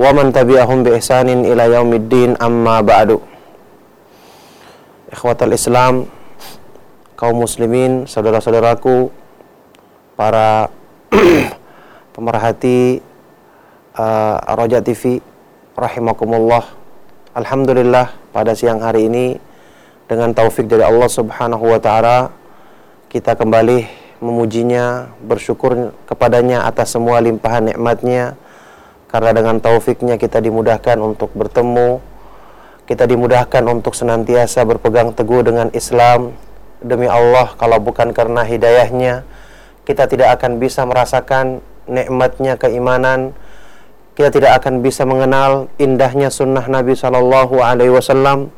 wa man tabi'ahum bi ihsanin ila yaumiddin amma ba'du. Ikhwatal Islam, kaum muslimin, saudara-saudaraku, para pemerhati eh, uh, Roja TV rahimakumullah. Alhamdulillah pada siang hari ini dengan taufik dari Allah Subhanahu wa taala kita kembali memujinya, bersyukur kepadanya atas semua limpahan nikmatnya nya karena dengan taufiknya kita dimudahkan untuk bertemu kita dimudahkan untuk senantiasa berpegang teguh dengan Islam demi Allah kalau bukan karena hidayahnya kita tidak akan bisa merasakan nikmatnya keimanan kita tidak akan bisa mengenal indahnya sunnah Nabi Shallallahu Alaihi Wasallam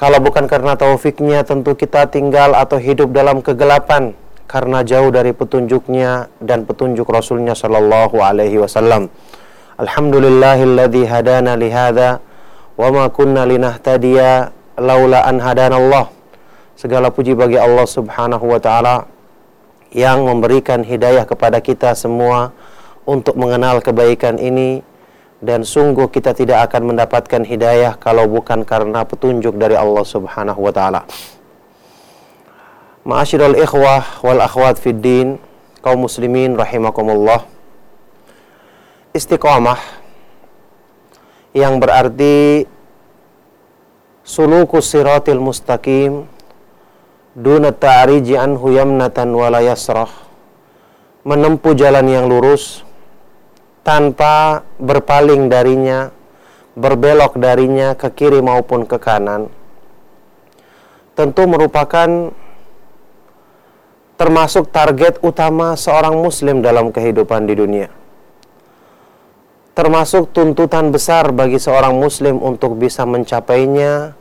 kalau bukan karena taufiknya tentu kita tinggal atau hidup dalam kegelapan karena jauh dari petunjuknya dan petunjuk Rasulnya Shallallahu Alaihi Wasallam. Alhamdulillahilladzi hadana lihada wa ma kunna linahtadiya laula an hadanallah. Segala puji bagi Allah Subhanahu wa taala yang memberikan hidayah kepada kita semua untuk mengenal kebaikan ini dan sungguh kita tidak akan mendapatkan hidayah kalau bukan karena petunjuk dari Allah Subhanahu wa taala. Ikhwah wal akhwat fid din, kaum muslimin rahimakumullah. Istiqamah yang berarti suluku siratil mustaqim duna ta'riji anhu yamnatan wala yasrah menempuh jalan yang lurus tanpa berpaling darinya berbelok darinya ke kiri maupun ke kanan. Tentu merupakan termasuk target utama seorang muslim dalam kehidupan di dunia termasuk tuntutan besar bagi seorang muslim untuk bisa mencapainya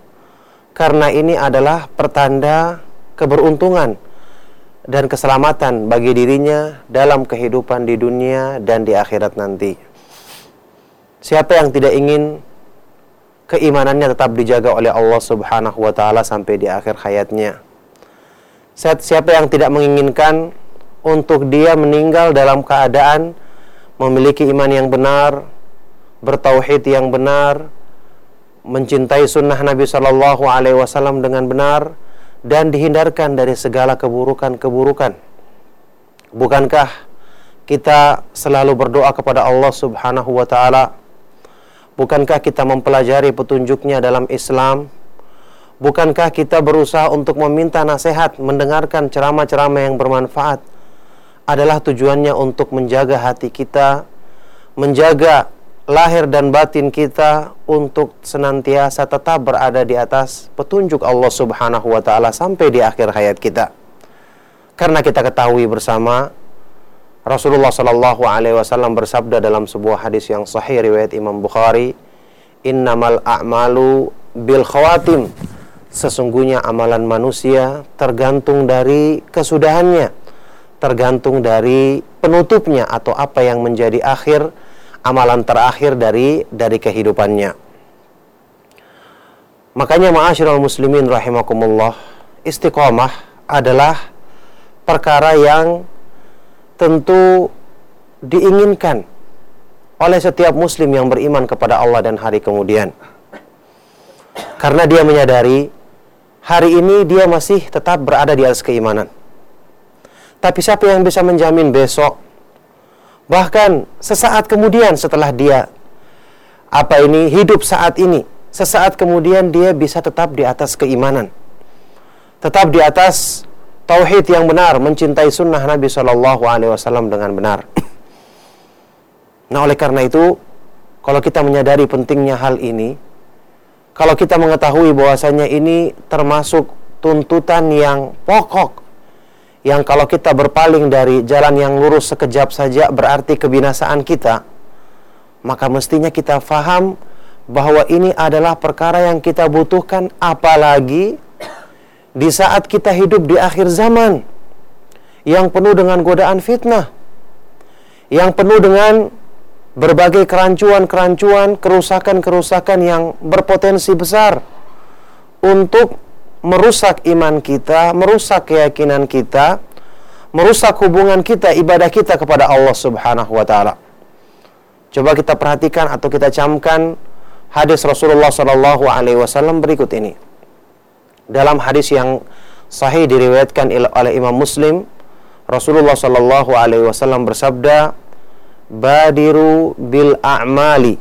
karena ini adalah pertanda keberuntungan dan keselamatan bagi dirinya dalam kehidupan di dunia dan di akhirat nanti. Siapa yang tidak ingin keimanannya tetap dijaga oleh Allah Subhanahu wa taala sampai di akhir hayatnya? Siapa yang tidak menginginkan untuk dia meninggal dalam keadaan memiliki iman yang benar, bertauhid yang benar, mencintai sunnah Nabi Shallallahu Alaihi Wasallam dengan benar, dan dihindarkan dari segala keburukan-keburukan. Bukankah kita selalu berdoa kepada Allah Subhanahu wa taala? Bukankah kita mempelajari petunjuknya dalam Islam? Bukankah kita berusaha untuk meminta nasihat, mendengarkan ceramah-ceramah yang bermanfaat? Adalah tujuannya untuk menjaga hati kita, menjaga lahir dan batin kita untuk senantiasa tetap berada di atas petunjuk Allah Subhanahu wa taala sampai di akhir hayat kita. Karena kita ketahui bersama Rasulullah Shallallahu alaihi wasallam bersabda dalam sebuah hadis yang sahih riwayat Imam Bukhari, "Innamal a'malu bil khawatim." Sesungguhnya amalan manusia tergantung dari kesudahannya tergantung dari penutupnya atau apa yang menjadi akhir amalan terakhir dari dari kehidupannya. Makanya ma'asyiral muslimin rahimakumullah, istiqomah adalah perkara yang tentu diinginkan oleh setiap muslim yang beriman kepada Allah dan hari kemudian. Karena dia menyadari hari ini dia masih tetap berada di atas keimanan tapi siapa yang bisa menjamin besok? Bahkan sesaat kemudian setelah dia apa ini hidup saat ini, sesaat kemudian dia bisa tetap di atas keimanan. Tetap di atas tauhid yang benar, mencintai sunnah Nabi Shallallahu alaihi wasallam dengan benar. Nah, oleh karena itu, kalau kita menyadari pentingnya hal ini, kalau kita mengetahui bahwasanya ini termasuk tuntutan yang pokok yang kalau kita berpaling dari jalan yang lurus sekejap saja berarti kebinasaan kita, maka mestinya kita faham bahwa ini adalah perkara yang kita butuhkan apalagi di saat kita hidup di akhir zaman yang penuh dengan godaan fitnah yang penuh dengan berbagai kerancuan-kerancuan, kerusakan-kerusakan yang berpotensi besar untuk merusak iman kita, merusak keyakinan kita, merusak hubungan kita, ibadah kita kepada Allah Subhanahu wa taala. Coba kita perhatikan atau kita camkan hadis Rasulullah sallallahu alaihi wasallam berikut ini. Dalam hadis yang sahih diriwayatkan oleh Imam Muslim, Rasulullah sallallahu alaihi wasallam bersabda, "Badiru bil a'mali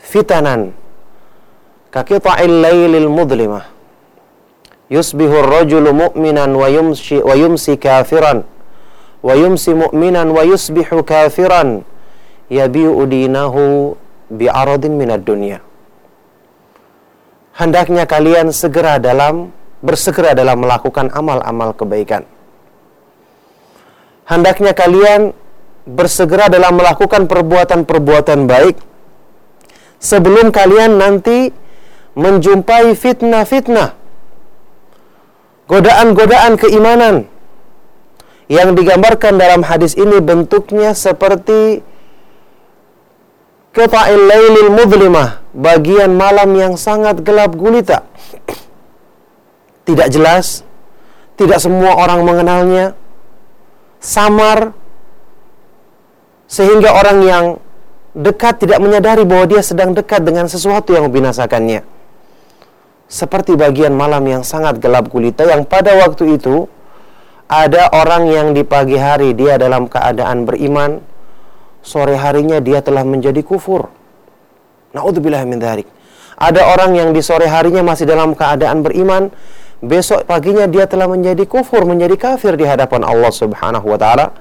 fitanan kakita'il lailil mudlimah." Yusbihu ar-rajulu mu'minan wa yumsi wa yumsi kafiran wa yumsi mu'minan wa yusbihu kafiran yabi'u dinahu bi'aradin minad dunya. Hendaknya kalian segera dalam bersegera dalam melakukan amal-amal kebaikan. Hendaknya kalian bersegera dalam melakukan perbuatan-perbuatan baik sebelum kalian nanti menjumpai fitnah-fitnah godaan-godaan keimanan yang digambarkan dalam hadis ini bentuknya seperti Qita'il lailil mudlimah, bagian malam yang sangat gelap gulita. Tidak jelas, tidak semua orang mengenalnya, samar, sehingga orang yang dekat tidak menyadari bahwa dia sedang dekat dengan sesuatu yang membinasakannya. Seperti bagian malam yang sangat gelap gulita yang pada waktu itu ada orang yang di pagi hari dia dalam keadaan beriman, sore harinya dia telah menjadi kufur. Naudzubillah min. Ada orang yang di sore harinya masih dalam keadaan beriman, besok paginya dia telah menjadi kufur, menjadi kafir di hadapan Allah Subhanahu wa taala.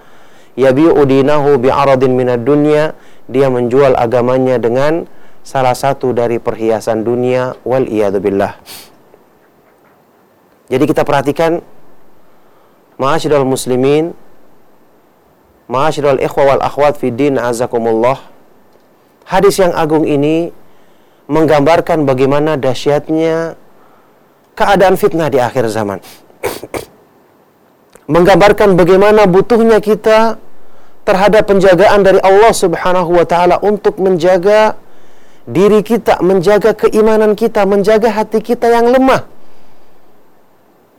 Yabi'u dinahu bi'aradin minad dunya, dia menjual agamanya dengan salah satu dari perhiasan dunia wal billah. Jadi kita perhatikan Ma'asyiral muslimin Ma'asyiral ikhwa wal akhwat fi din azakumullah. Hadis yang agung ini menggambarkan bagaimana dahsyatnya keadaan fitnah di akhir zaman. menggambarkan bagaimana butuhnya kita terhadap penjagaan dari Allah Subhanahu wa taala untuk menjaga diri kita, menjaga keimanan kita, menjaga hati kita yang lemah.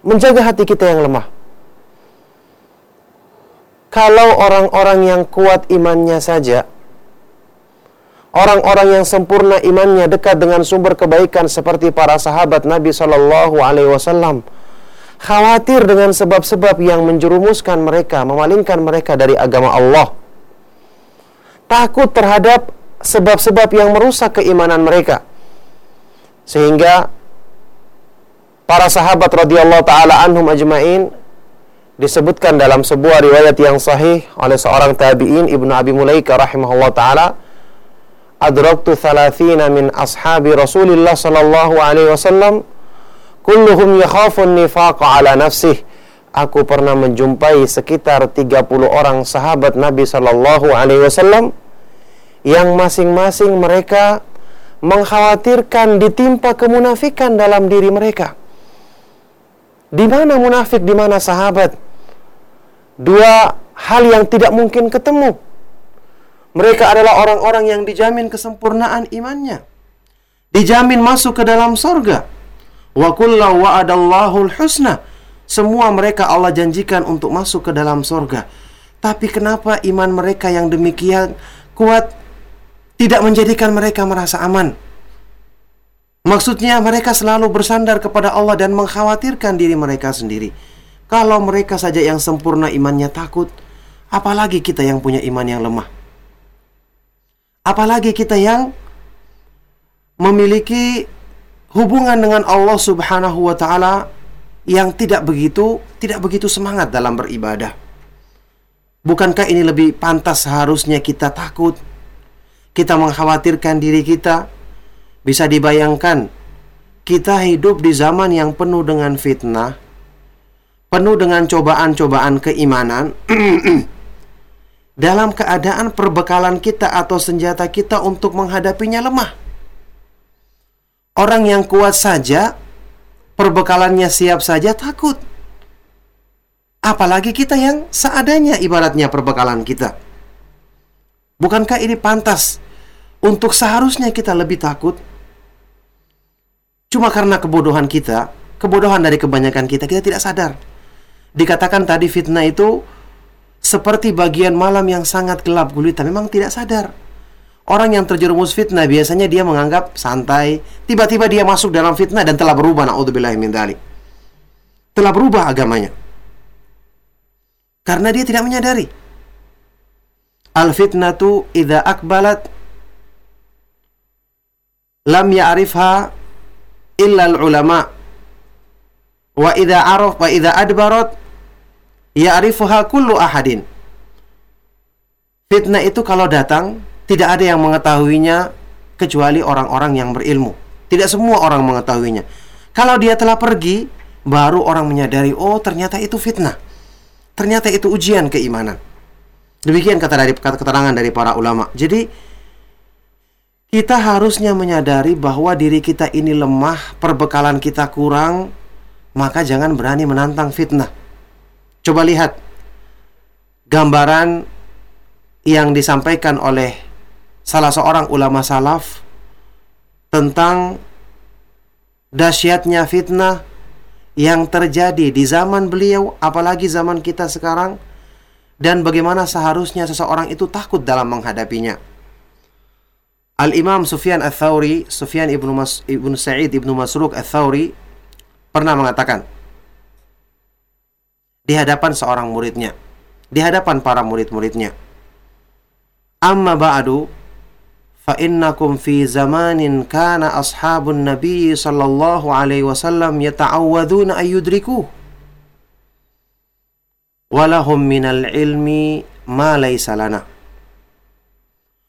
Menjaga hati kita yang lemah kalau orang-orang yang kuat imannya saja, orang-orang yang sempurna imannya dekat dengan sumber kebaikan seperti para sahabat Nabi Shallallahu Alaihi Wasallam, khawatir dengan sebab-sebab yang menjerumuskan mereka, memalingkan mereka dari agama Allah, takut terhadap sebab-sebab yang merusak keimanan mereka, sehingga para sahabat radhiyallahu taala anhum ajmain disebutkan dalam sebuah riwayat yang sahih oleh seorang tabi'in Ibnu Abi Mulaika rahimahullah taala adraktu thalathina min ashabi Rasulillah sallallahu alaihi wasallam kulluhum yakhafun nifaqa ala nafsih. Aku pernah menjumpai sekitar 30 orang sahabat Nabi sallallahu alaihi wasallam yang masing-masing mereka mengkhawatirkan ditimpa kemunafikan dalam diri mereka. Di mana munafik, di mana sahabat? dua hal yang tidak mungkin ketemu. Mereka adalah orang-orang yang dijamin kesempurnaan imannya. Dijamin masuk ke dalam sorga. Wa kullu wa'adallahu husna. Semua mereka Allah janjikan untuk masuk ke dalam sorga. Tapi kenapa iman mereka yang demikian kuat tidak menjadikan mereka merasa aman? Maksudnya mereka selalu bersandar kepada Allah dan mengkhawatirkan diri mereka sendiri. Kalau mereka saja yang sempurna imannya takut, apalagi kita yang punya iman yang lemah. Apalagi kita yang memiliki hubungan dengan Allah Subhanahu wa taala yang tidak begitu tidak begitu semangat dalam beribadah. Bukankah ini lebih pantas seharusnya kita takut? Kita mengkhawatirkan diri kita. Bisa dibayangkan kita hidup di zaman yang penuh dengan fitnah, penuh dengan cobaan-cobaan keimanan dalam keadaan perbekalan kita atau senjata kita untuk menghadapinya lemah. Orang yang kuat saja, perbekalannya siap saja takut. Apalagi kita yang seadanya ibaratnya perbekalan kita. Bukankah ini pantas untuk seharusnya kita lebih takut? Cuma karena kebodohan kita, kebodohan dari kebanyakan kita, kita tidak sadar. Dikatakan tadi fitnah itu seperti bagian malam yang sangat gelap gulita memang tidak sadar. Orang yang terjerumus fitnah biasanya dia menganggap santai, tiba-tiba dia masuk dalam fitnah dan telah berubah naudzubillahi min Telah berubah agamanya. Karena dia tidak menyadari. Al fitnatu idza akbalat lam ya'rifha illa ulama wa idza araf wa idza adbarat ya'rifuha kullu ahadin. Fitnah itu kalau datang tidak ada yang mengetahuinya kecuali orang-orang yang berilmu. Tidak semua orang mengetahuinya. Kalau dia telah pergi, baru orang menyadari, oh ternyata itu fitnah. Ternyata itu ujian keimanan. Demikian kata dari keterangan dari para ulama. Jadi kita harusnya menyadari bahwa diri kita ini lemah, perbekalan kita kurang, maka jangan berani menantang fitnah. Coba lihat gambaran yang disampaikan oleh salah seorang ulama salaf tentang dahsyatnya fitnah yang terjadi di zaman beliau apalagi zaman kita sekarang dan bagaimana seharusnya seseorang itu takut dalam menghadapinya. Al-Imam Sufyan Ats-Tsauri, Sufyan ibnu Mas, ibnu Sa'id ibnu Masruq Ats-Tsauri pernah mengatakan, di hadapan seorang muridnya, di hadapan para murid-muridnya. Amma ba'du fa innakum fi zamanin kana ashabun nabi sallallahu alaihi wasallam yata'awwaduna ayyudriku walahum minal ilmi ma laysa lana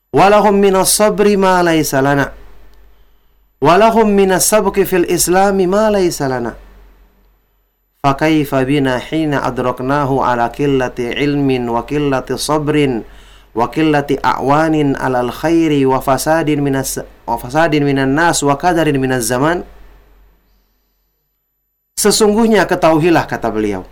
Walahum minas sabri ma laysa lana. Walahum minas sabqi fil islami ma laysa lana. Fakaifa bina hina adraknahu ala killati ilmin wa killati sabrin wa killati a'wanin al khairi, wa fasadin minas wa fasadin minan nas wa kadarin minaz zaman. Sesungguhnya ketahuilah kata beliau.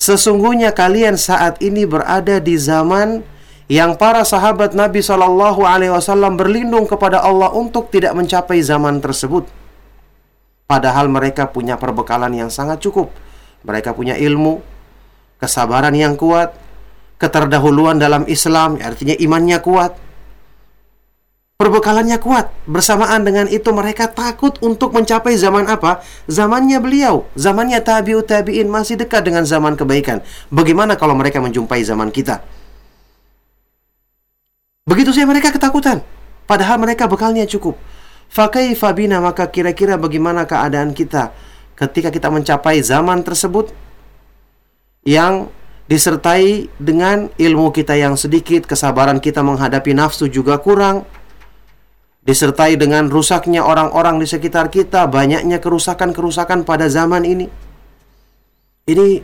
Sesungguhnya kalian saat ini berada di zaman yang para sahabat Nabi Shallallahu Alaihi Wasallam berlindung kepada Allah untuk tidak mencapai zaman tersebut. Padahal mereka punya perbekalan yang sangat cukup. Mereka punya ilmu, kesabaran yang kuat, keterdahuluan dalam Islam, artinya imannya kuat. Perbekalannya kuat. Bersamaan dengan itu mereka takut untuk mencapai zaman apa? Zamannya beliau. Zamannya tabi'ut tabi'in masih dekat dengan zaman kebaikan. Bagaimana kalau mereka menjumpai zaman kita? Begitu saja mereka ketakutan. Padahal mereka bekalnya cukup. Fakai Fabina maka kira-kira bagaimana keadaan kita ketika kita mencapai zaman tersebut yang disertai dengan ilmu kita yang sedikit, kesabaran kita menghadapi nafsu juga kurang, disertai dengan rusaknya orang-orang di sekitar kita, banyaknya kerusakan-kerusakan pada zaman ini. Ini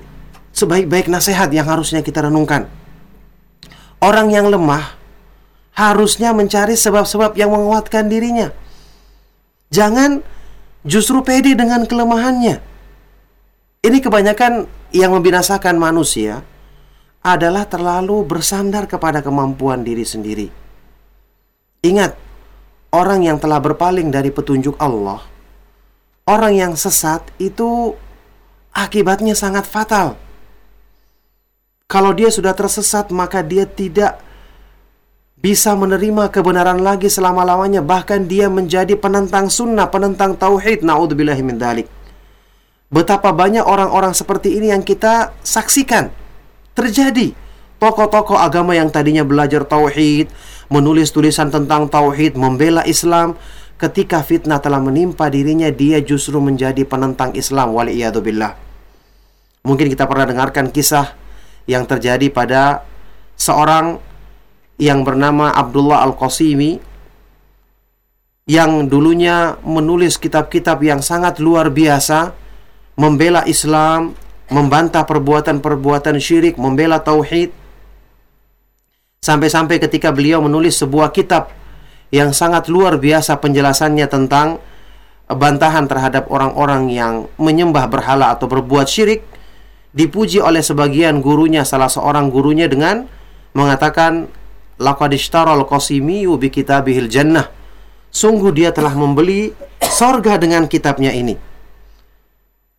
sebaik-baik nasihat yang harusnya kita renungkan. Orang yang lemah harusnya mencari sebab-sebab yang menguatkan dirinya Jangan justru pede dengan kelemahannya. Ini kebanyakan yang membinasakan manusia adalah terlalu bersandar kepada kemampuan diri sendiri. Ingat, orang yang telah berpaling dari petunjuk Allah, orang yang sesat itu akibatnya sangat fatal. Kalau dia sudah tersesat, maka dia tidak bisa menerima kebenaran lagi selama-lamanya. Bahkan dia menjadi penentang sunnah penentang tauhid. Naudzubillahi min dalik betapa banyak orang-orang seperti ini yang kita saksikan. Terjadi. Tokoh-tokoh agama yang tadinya belajar tauhid menulis tulisan tentang tauhid membela Islam ketika fitnah telah menimpa dirinya dia justru menjadi penentang Islam. Wali billah mungkin kita pernah dengarkan kisah yang terjadi pada seorang yang bernama Abdullah Al-Qasimi yang dulunya menulis kitab-kitab yang sangat luar biasa membela Islam, membantah perbuatan-perbuatan syirik, membela tauhid. Sampai-sampai ketika beliau menulis sebuah kitab yang sangat luar biasa penjelasannya tentang bantahan terhadap orang-orang yang menyembah berhala atau berbuat syirik dipuji oleh sebagian gurunya salah seorang gurunya dengan mengatakan laqad ishtaral qasimiyu bi kitabihil jannah. Sungguh dia telah membeli sorga dengan kitabnya ini.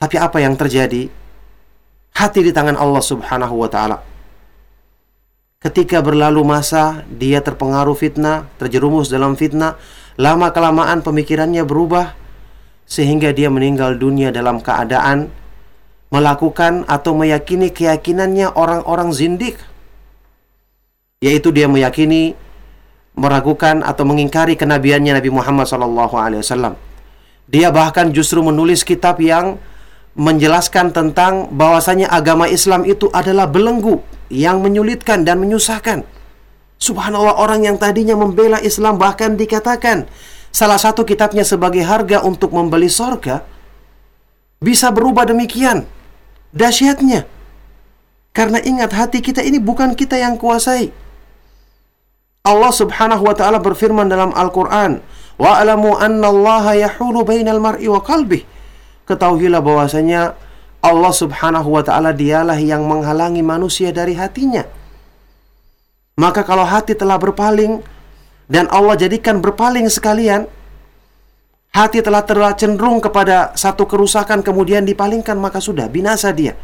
Tapi apa yang terjadi? Hati di tangan Allah Subhanahu wa taala. Ketika berlalu masa dia terpengaruh fitnah terjerumus dalam fitnah. Lama kelamaan pemikirannya berubah sehingga dia meninggal dunia dalam keadaan melakukan atau meyakini keyakinannya orang-orang zindik yaitu dia meyakini meragukan atau mengingkari kenabiannya Nabi Muhammad SAW. Dia bahkan justru menulis kitab yang menjelaskan tentang bahwasanya agama Islam itu adalah belenggu yang menyulitkan dan menyusahkan. Subhanallah orang yang tadinya membela Islam bahkan dikatakan salah satu kitabnya sebagai harga untuk membeli sorga, bisa berubah demikian. Dahsyatnya. Karena ingat hati kita ini bukan kita yang kuasai. Allah subhanahu wa ta'ala berfirman dalam Al-Quran, Wa'alamu anna Allah yahulu bainal mar'i wa qalbih. Ketahuilah bahwasanya Allah subhanahu wa ta'ala dialah yang menghalangi manusia dari hatinya. Maka kalau hati telah berpaling, dan Allah jadikan berpaling sekalian hati telah tercenderung kepada satu kerusakan kemudian dipalingkan maka sudah binasa dia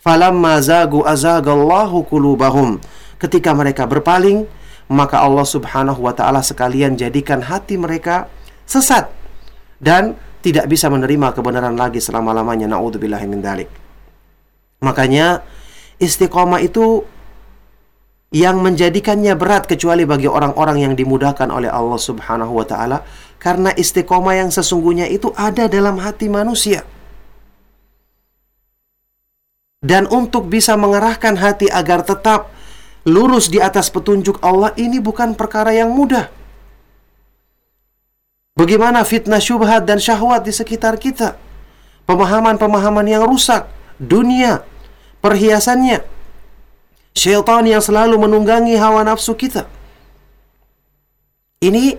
falamma zagu azagallahu qulubahum ketika mereka berpaling maka Allah Subhanahu wa taala sekalian jadikan hati mereka sesat dan tidak bisa menerima kebenaran lagi selama-lamanya naudzubillahi min dalik makanya istiqomah itu yang menjadikannya berat kecuali bagi orang-orang yang dimudahkan oleh Allah Subhanahu wa taala karena istiqomah yang sesungguhnya itu ada dalam hati manusia. Dan untuk bisa mengarahkan hati agar tetap lurus di atas petunjuk Allah ini bukan perkara yang mudah. Bagaimana fitnah syubhat dan syahwat di sekitar kita? Pemahaman-pemahaman yang rusak, dunia, perhiasannya, syaitan yang selalu menunggangi hawa nafsu kita. Ini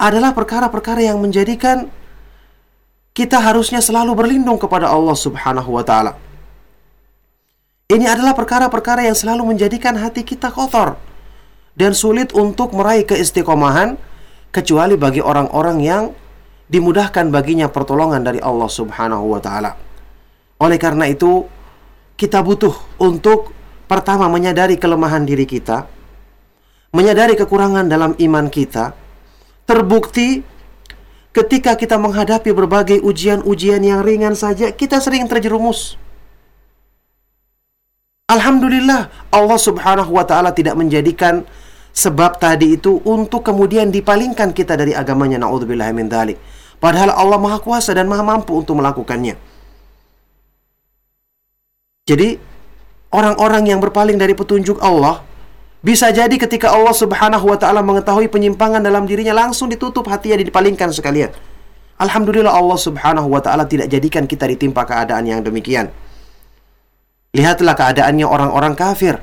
adalah perkara-perkara yang menjadikan kita harusnya selalu berlindung kepada Allah Subhanahu wa taala. Ini adalah perkara-perkara yang selalu menjadikan hati kita kotor dan sulit untuk meraih keistiqomahan kecuali bagi orang-orang yang dimudahkan baginya pertolongan dari Allah Subhanahu wa taala. Oleh karena itu, kita butuh untuk Pertama, menyadari kelemahan diri kita, menyadari kekurangan dalam iman kita. Terbukti ketika kita menghadapi berbagai ujian-ujian yang ringan saja, kita sering terjerumus. Alhamdulillah, Allah Subhanahu wa taala tidak menjadikan sebab tadi itu untuk kemudian dipalingkan kita dari agamanya min. Padahal Allah Maha Kuasa dan Maha mampu untuk melakukannya. Jadi orang-orang yang berpaling dari petunjuk Allah bisa jadi ketika Allah Subhanahu wa taala mengetahui penyimpangan dalam dirinya langsung ditutup hatinya dipalingkan sekalian. Alhamdulillah Allah Subhanahu wa taala tidak jadikan kita ditimpa keadaan yang demikian. Lihatlah keadaannya orang-orang kafir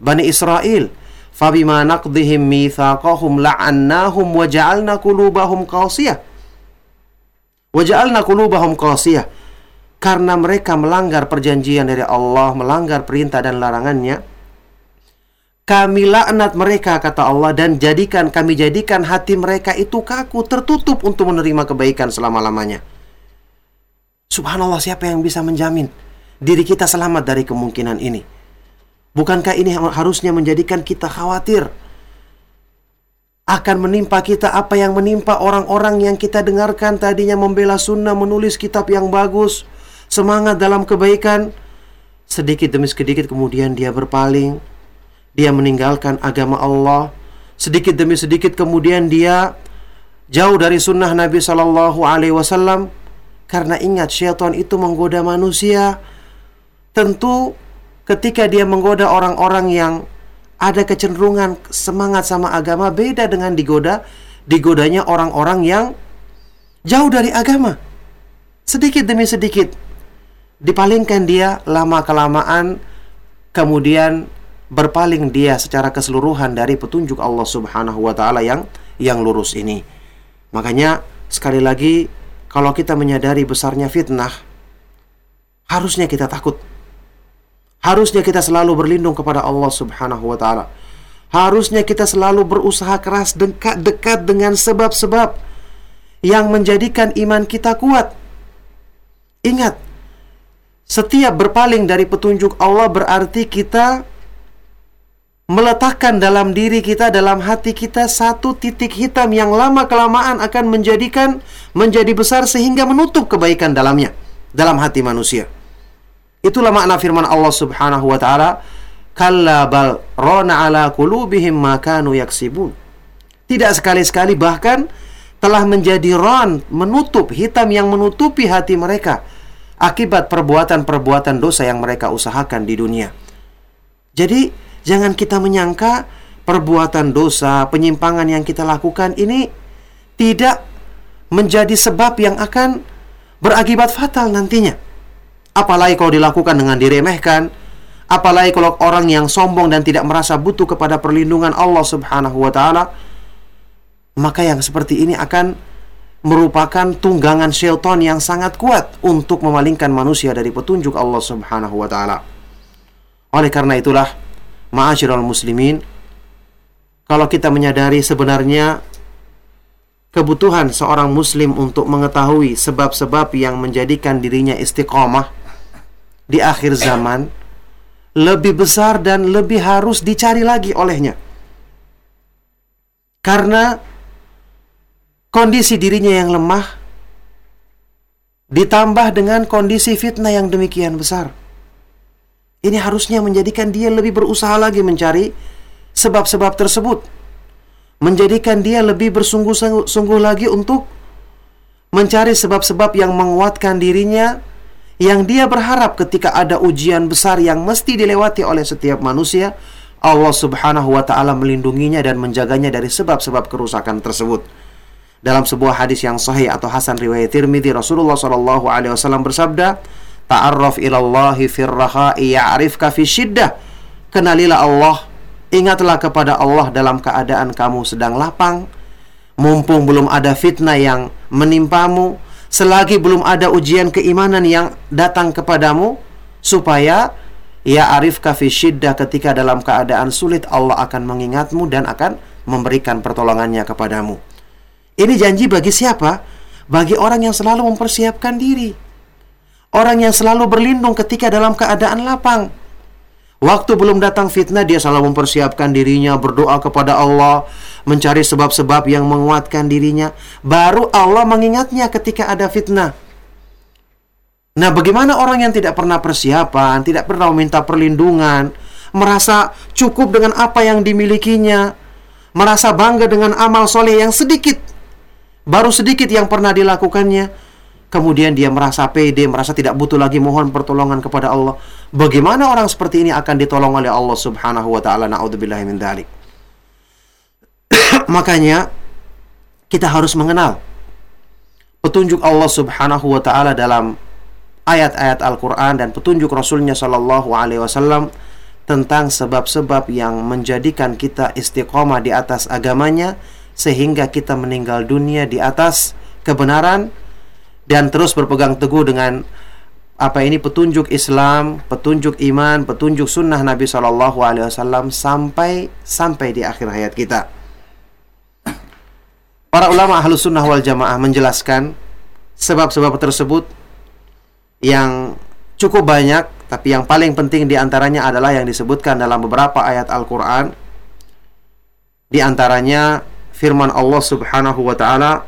Bani Israel. Fabima naqdihim mitsaqahum la'annahum wa ja'alna qulubahum qasiyah. Wa ja'alna karena mereka melanggar perjanjian dari Allah, melanggar perintah dan larangannya, kami laknat mereka kata Allah dan jadikan kami jadikan hati mereka itu kaku, tertutup untuk menerima kebaikan selama-lamanya. Subhanallah, siapa yang bisa menjamin diri kita selamat dari kemungkinan ini? Bukankah ini harusnya menjadikan kita khawatir? Akan menimpa kita apa yang menimpa orang-orang yang kita dengarkan tadinya membela sunnah, menulis kitab yang bagus, semangat dalam kebaikan, sedikit demi sedikit kemudian dia berpaling, dia meninggalkan agama Allah, sedikit demi sedikit kemudian dia jauh dari sunnah Nabi Shallallahu Alaihi Wasallam. Karena ingat syaitan itu menggoda manusia. Tentu ketika dia menggoda orang-orang yang ada kecenderungan semangat sama agama beda dengan digoda digodanya orang-orang yang jauh dari agama. Sedikit demi sedikit dipalingkan dia lama kelamaan kemudian berpaling dia secara keseluruhan dari petunjuk Allah Subhanahu wa taala yang yang lurus ini. Makanya sekali lagi kalau kita menyadari besarnya fitnah harusnya kita takut. Harusnya kita selalu berlindung kepada Allah Subhanahu wa taala. Harusnya kita selalu berusaha keras dekat-dekat dengan sebab-sebab yang menjadikan iman kita kuat. Ingat, setiap berpaling dari petunjuk Allah berarti kita meletakkan dalam diri kita, dalam hati kita satu titik hitam yang lama kelamaan akan menjadikan menjadi besar sehingga menutup kebaikan dalamnya dalam hati manusia. Itulah makna firman Allah Subhanahu wa taala, "Kalla bal rona ala qulubihim ma kanu yaksibun." Tidak sekali-sekali bahkan telah menjadi ron menutup hitam yang menutupi hati mereka akibat perbuatan-perbuatan dosa yang mereka usahakan di dunia. Jadi, jangan kita menyangka perbuatan dosa, penyimpangan yang kita lakukan ini tidak menjadi sebab yang akan berakibat fatal nantinya. Apalagi kalau dilakukan dengan diremehkan, apalagi kalau orang yang sombong dan tidak merasa butuh kepada perlindungan Allah Subhanahu wa taala, maka yang seperti ini akan merupakan tunggangan syaitan yang sangat kuat untuk memalingkan manusia dari petunjuk Allah Subhanahu wa taala. Oleh karena itulah, ma'asyiral muslimin, kalau kita menyadari sebenarnya kebutuhan seorang muslim untuk mengetahui sebab-sebab yang menjadikan dirinya istiqomah di akhir zaman lebih besar dan lebih harus dicari lagi olehnya. Karena kondisi dirinya yang lemah ditambah dengan kondisi fitnah yang demikian besar. Ini harusnya menjadikan dia lebih berusaha lagi mencari sebab-sebab tersebut. Menjadikan dia lebih bersungguh-sungguh lagi untuk mencari sebab-sebab yang menguatkan dirinya yang dia berharap ketika ada ujian besar yang mesti dilewati oleh setiap manusia, Allah Subhanahu wa taala melindunginya dan menjaganya dari sebab-sebab kerusakan tersebut. Dalam sebuah hadis yang sahih atau hasan riwayat Tirmidzi Rasulullah sallallahu alaihi wasallam bersabda, "Ta'arraf ilallahi firraha'i ya'rifka fi syiddah." Kenalilah Allah, ingatlah kepada Allah dalam keadaan kamu sedang lapang, mumpung belum ada fitnah yang menimpamu, selagi belum ada ujian keimanan yang datang kepadamu, supaya ya arif kafi syiddah ketika dalam keadaan sulit Allah akan mengingatmu dan akan memberikan pertolongannya kepadamu. Ini janji bagi siapa? Bagi orang yang selalu mempersiapkan diri. Orang yang selalu berlindung ketika dalam keadaan lapang. Waktu belum datang fitnah, dia selalu mempersiapkan dirinya, berdoa kepada Allah, mencari sebab-sebab yang menguatkan dirinya. Baru Allah mengingatnya ketika ada fitnah. Nah, bagaimana orang yang tidak pernah persiapan, tidak pernah meminta perlindungan, merasa cukup dengan apa yang dimilikinya, merasa bangga dengan amal soleh yang sedikit, baru sedikit yang pernah dilakukannya, kemudian dia merasa pede, merasa tidak butuh lagi mohon pertolongan kepada Allah. Bagaimana orang seperti ini akan ditolong oleh Allah Subhanahu wa taala? Nauzubillahi min dzalik. Makanya kita harus mengenal petunjuk Allah Subhanahu wa taala dalam ayat-ayat Al-Qur'an dan petunjuk Rasulnya Shallallahu alaihi wasallam tentang sebab-sebab yang menjadikan kita istiqomah di atas agamanya sehingga kita meninggal dunia di atas kebenaran dan terus berpegang teguh dengan apa ini petunjuk Islam, petunjuk iman, petunjuk sunnah Nabi Shallallahu Alaihi Wasallam sampai sampai di akhir hayat kita. Para ulama ahlu sunnah wal jamaah menjelaskan sebab-sebab tersebut yang cukup banyak, tapi yang paling penting di antaranya adalah yang disebutkan dalam beberapa ayat Al-Quran. Di antaranya firman Allah Subhanahu wa taala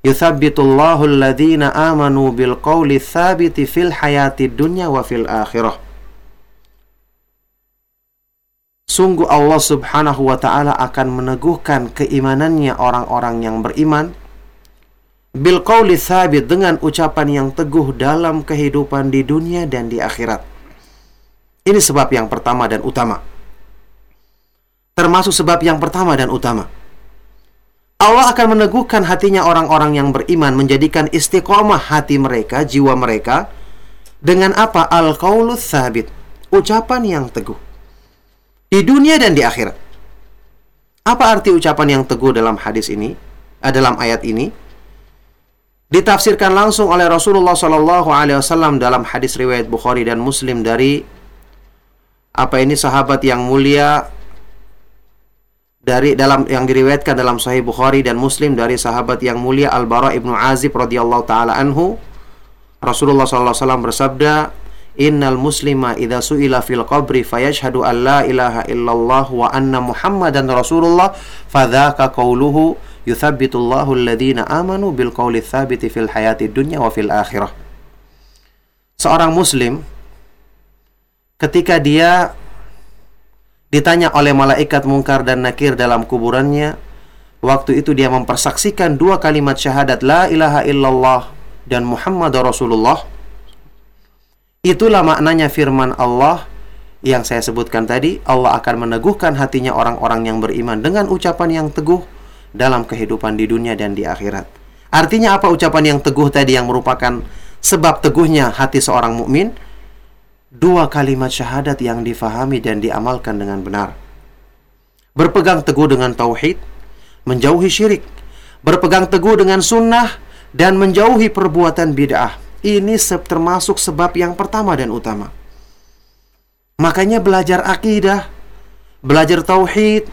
Yuthabbitullahu alladhina amanu bil qawli thabiti fil hayati dunya wa fil akhirah Sungguh Allah Subhanahu wa taala akan meneguhkan keimanannya orang-orang yang beriman bil qawli thabit dengan ucapan yang teguh dalam kehidupan di dunia dan di akhirat. Ini sebab yang pertama dan utama. Termasuk sebab yang pertama dan utama. Allah akan meneguhkan hatinya orang-orang yang beriman menjadikan istiqomah hati mereka, jiwa mereka dengan apa? Al-qaulus sabit, ucapan yang teguh. di dunia dan di akhirat. Apa arti ucapan yang teguh dalam hadis ini? Eh, dalam ayat ini ditafsirkan langsung oleh Rasulullah Shallallahu Alaihi Wasallam dalam hadis riwayat Bukhari dan Muslim dari apa ini sahabat yang mulia dari dalam yang diriwayatkan dalam Sahih Bukhari dan Muslim dari sahabat yang mulia Al Bara ibnu Azib radhiyallahu taala anhu Rasulullah sallallahu alaihi wasallam bersabda Innal muslima idza su'ila fil qabri fayashhadu an la ilaha illallah wa anna Muhammadan Rasulullah fadzaka qauluhu yuthabbitullahu alladhina amanu bil qawli tsabiti fil hayati dunya wa fil akhirah. Seorang muslim ketika dia ditanya oleh malaikat mungkar dan nakir dalam kuburannya, waktu itu dia mempersaksikan dua kalimat syahadat la ilaha illallah dan Muhammad Rasulullah Itulah maknanya firman Allah yang saya sebutkan tadi, Allah akan meneguhkan hatinya orang-orang yang beriman dengan ucapan yang teguh dalam kehidupan di dunia dan di akhirat. Artinya apa ucapan yang teguh tadi yang merupakan sebab teguhnya hati seorang mukmin? Dua kalimat syahadat yang difahami dan diamalkan dengan benar. Berpegang teguh dengan tauhid, menjauhi syirik, berpegang teguh dengan sunnah dan menjauhi perbuatan bid'ah ini termasuk sebab yang pertama dan utama. Makanya belajar akidah, belajar tauhid,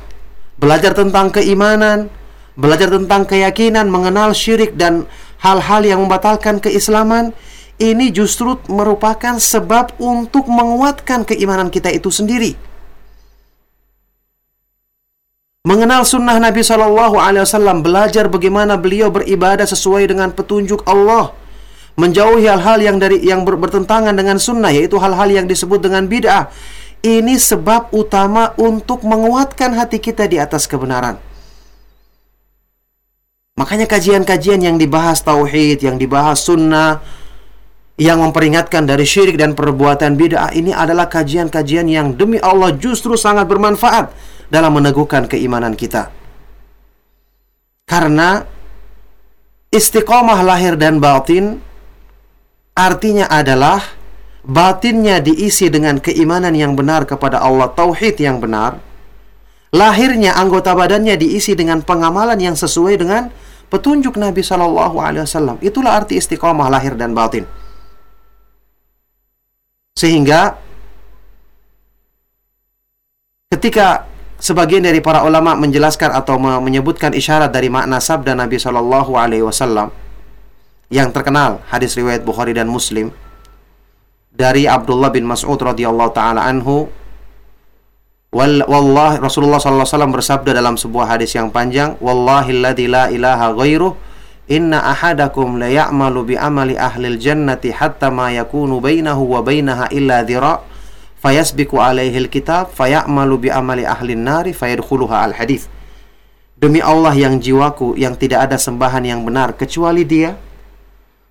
belajar tentang keimanan, belajar tentang keyakinan, mengenal syirik dan hal-hal yang membatalkan keislaman, ini justru merupakan sebab untuk menguatkan keimanan kita itu sendiri. Mengenal sunnah Nabi Shallallahu Alaihi Wasallam, belajar bagaimana beliau beribadah sesuai dengan petunjuk Allah menjauhi hal-hal yang dari yang ber, bertentangan dengan sunnah yaitu hal-hal yang disebut dengan bid'ah ini sebab utama untuk menguatkan hati kita di atas kebenaran makanya kajian-kajian yang dibahas tauhid yang dibahas sunnah yang memperingatkan dari syirik dan perbuatan bid'ah ini adalah kajian-kajian yang demi Allah justru sangat bermanfaat dalam meneguhkan keimanan kita karena istiqomah lahir dan batin Artinya adalah batinnya diisi dengan keimanan yang benar kepada Allah, tauhid yang benar. Lahirnya anggota badannya diisi dengan pengamalan yang sesuai dengan petunjuk Nabi Shallallahu Alaihi Wasallam. Itulah arti istiqomah lahir dan batin. Sehingga ketika sebagian dari para ulama menjelaskan atau menyebutkan isyarat dari makna sabda Nabi Shallallahu Alaihi Wasallam, yang terkenal hadis riwayat Bukhari dan Muslim dari Abdullah bin Mas'ud radhiyallahu taala anhu wallah Rasulullah wasallam bersabda dalam sebuah hadis yang panjang wallahi la ilaha ghairuh inna ahadakum la ya'malu bi amali ahli jannati hatta ma yakunu bainahu wa bainaha illa dhira fayasbiqu alaihi alkitab fayamalu bi amali ahli nari fayadkhuluha al hadis demi Allah yang jiwaku yang tidak ada sembahan yang benar kecuali dia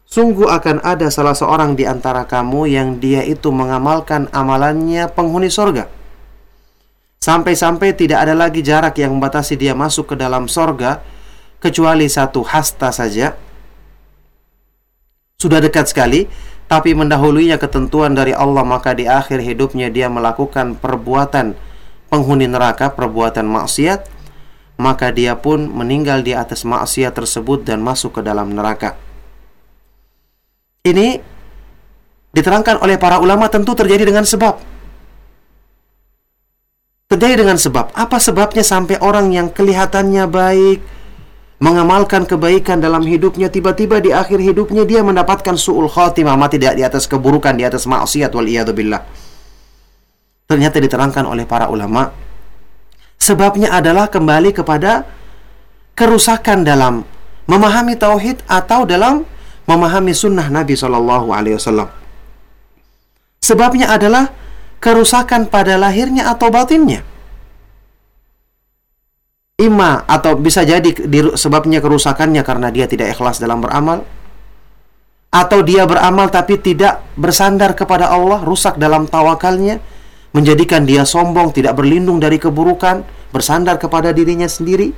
Sungguh akan ada salah seorang di antara kamu yang dia itu mengamalkan amalannya penghuni sorga. Sampai-sampai tidak ada lagi jarak yang membatasi dia masuk ke dalam sorga, kecuali satu hasta saja. Sudah dekat sekali, tapi mendahulunya ketentuan dari Allah maka di akhir hidupnya dia melakukan perbuatan penghuni neraka, perbuatan maksiat, maka dia pun meninggal di atas maksiat tersebut dan masuk ke dalam neraka. Ini diterangkan oleh para ulama tentu terjadi dengan sebab. Terjadi dengan sebab. Apa sebabnya sampai orang yang kelihatannya baik, mengamalkan kebaikan dalam hidupnya, tiba-tiba di akhir hidupnya dia mendapatkan su'ul khatimah, mati di atas keburukan, di atas maksiat wal billah. Ternyata diterangkan oleh para ulama, sebabnya adalah kembali kepada kerusakan dalam memahami tauhid atau dalam memahami sunnah Nabi Wasallam. Sebabnya adalah kerusakan pada lahirnya atau batinnya. Ima atau bisa jadi sebabnya kerusakannya karena dia tidak ikhlas dalam beramal atau dia beramal tapi tidak bersandar kepada Allah, rusak dalam tawakalnya, menjadikan dia sombong, tidak berlindung dari keburukan, bersandar kepada dirinya sendiri.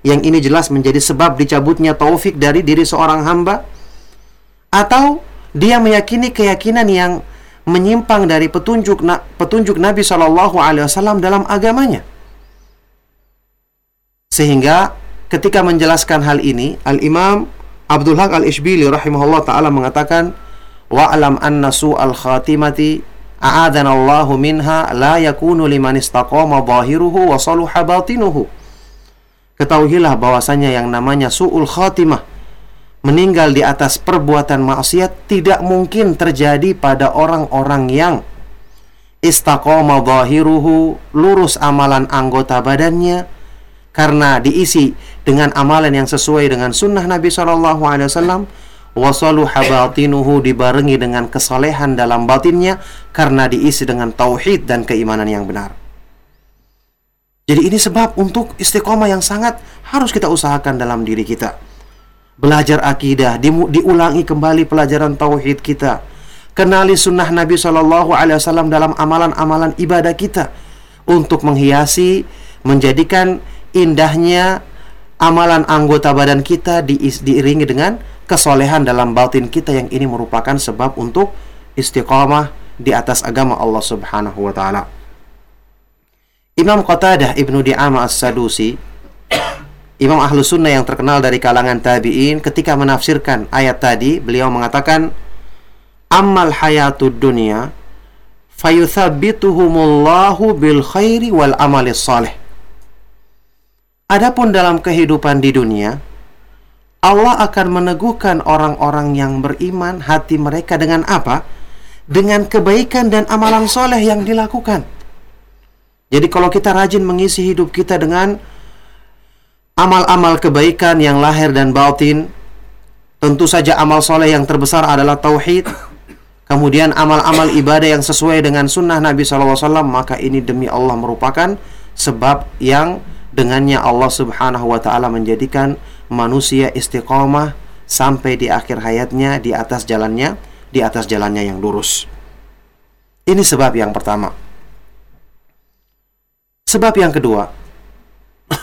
Yang ini jelas menjadi sebab dicabutnya taufik dari diri seorang hamba atau dia meyakini keyakinan yang menyimpang dari petunjuk petunjuk Nabi Wasallam dalam agamanya. Sehingga ketika menjelaskan hal ini, Al Imam Abdul Haq Al Ishbili rahimahullah taala mengatakan, wa alam anna al khatimati a'adana Allahu minha la yakunu liman istaqama zahiruhu wa saluha batinuhu." Ketahuilah bahwasanya yang namanya su'ul khatimah meninggal di atas perbuatan maksiat tidak mungkin terjadi pada orang-orang yang istaqoma zahiruhu lurus amalan anggota badannya karena diisi dengan amalan yang sesuai dengan sunnah Nabi Shallallahu Alaihi Wasallam wasalu habatinuhu dibarengi dengan kesalehan dalam batinnya karena diisi dengan tauhid dan keimanan yang benar. Jadi ini sebab untuk istiqomah yang sangat harus kita usahakan dalam diri kita. Belajar akidah, di, diulangi kembali pelajaran tauhid kita, kenali sunnah Nabi Shallallahu Alaihi Wasallam dalam amalan-amalan ibadah kita. Untuk menghiasi, menjadikan indahnya amalan anggota badan kita di, diiringi dengan kesolehan dalam batin kita yang ini merupakan sebab untuk istiqamah di atas agama Allah Subhanahu wa taala. Imam Qatadah Ibnu Di'amah As-Sadusi Imam Ahlu Sunnah yang terkenal dari kalangan tabi'in ketika menafsirkan ayat tadi beliau mengatakan Ammal hayatud dunia fayuthabbituhumullahu bil khairi wal amalis salih Adapun dalam kehidupan di dunia Allah akan meneguhkan orang-orang yang beriman hati mereka dengan apa? Dengan kebaikan dan amalan soleh yang dilakukan. Jadi kalau kita rajin mengisi hidup kita dengan amal-amal kebaikan yang lahir dan batin tentu saja amal soleh yang terbesar adalah tauhid kemudian amal-amal ibadah yang sesuai dengan sunnah Nabi SAW maka ini demi Allah merupakan sebab yang dengannya Allah Subhanahu wa taala menjadikan manusia istiqomah sampai di akhir hayatnya di atas jalannya di atas jalannya yang lurus. Ini sebab yang pertama. Sebab yang kedua,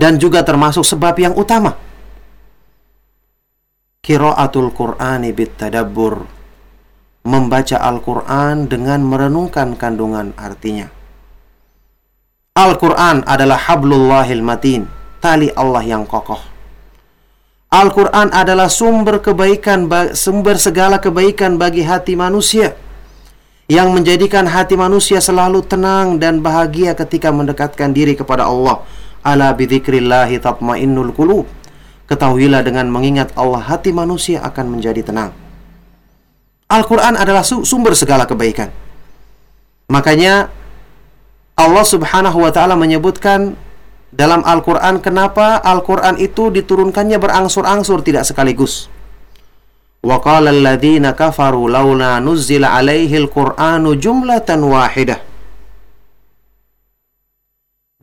dan juga termasuk sebab yang utama. Qiraatul Qur'ani bitadabbur membaca Al-Qur'an dengan merenungkan kandungan artinya. Al-Qur'an adalah hablullahil matin, tali Allah yang kokoh. Al-Quran adalah sumber kebaikan, sumber segala kebaikan bagi hati manusia yang menjadikan hati manusia selalu tenang dan bahagia ketika mendekatkan diri kepada Allah Ala bidzikrillahi tatmainnul qulub. Ketahuilah dengan mengingat Allah hati manusia akan menjadi tenang. Al-Quran adalah sumber segala kebaikan. Makanya Allah subhanahu wa ta'ala menyebutkan dalam Al-Quran kenapa Al-Quran itu diturunkannya berangsur-angsur tidak sekaligus. Wa qala alladhina kafaru laula nuzzila alaihi al-Qur'anu jumlatan wahidah.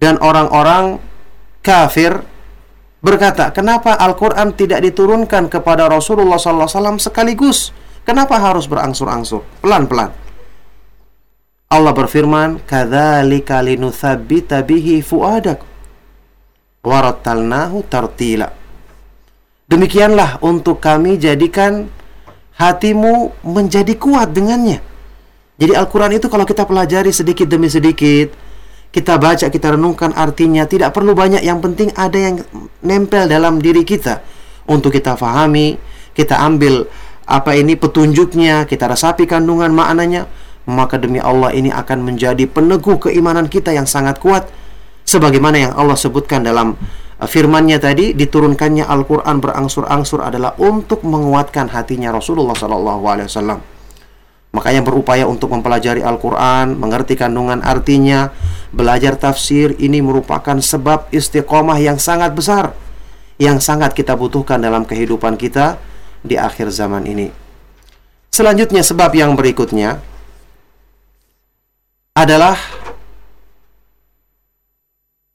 Dan orang-orang kafir berkata, "Kenapa Al-Qur'an tidak diturunkan kepada Rasulullah SAW sekaligus? Kenapa harus berangsur-angsur, pelan-pelan?" Allah berfirman, "Kadzalika bihi fuadak warattalnahu tartila." Demikianlah untuk kami jadikan hatimu menjadi kuat dengannya. Jadi Al-Quran itu kalau kita pelajari sedikit demi sedikit, kita baca, kita renungkan artinya. Tidak perlu banyak, yang penting ada yang nempel dalam diri kita untuk kita fahami, kita ambil apa ini petunjuknya, kita resapi kandungan maknanya, maka demi Allah ini akan menjadi peneguh keimanan kita yang sangat kuat sebagaimana yang Allah sebutkan dalam uh, firman-Nya tadi diturunkannya Al-Qur'an berangsur-angsur adalah untuk menguatkan hatinya Rasulullah wasallam. Makanya berupaya untuk mempelajari Al-Quran, mengerti kandungan artinya, belajar tafsir, ini merupakan sebab istiqomah yang sangat besar, yang sangat kita butuhkan dalam kehidupan kita di akhir zaman ini. Selanjutnya sebab yang berikutnya adalah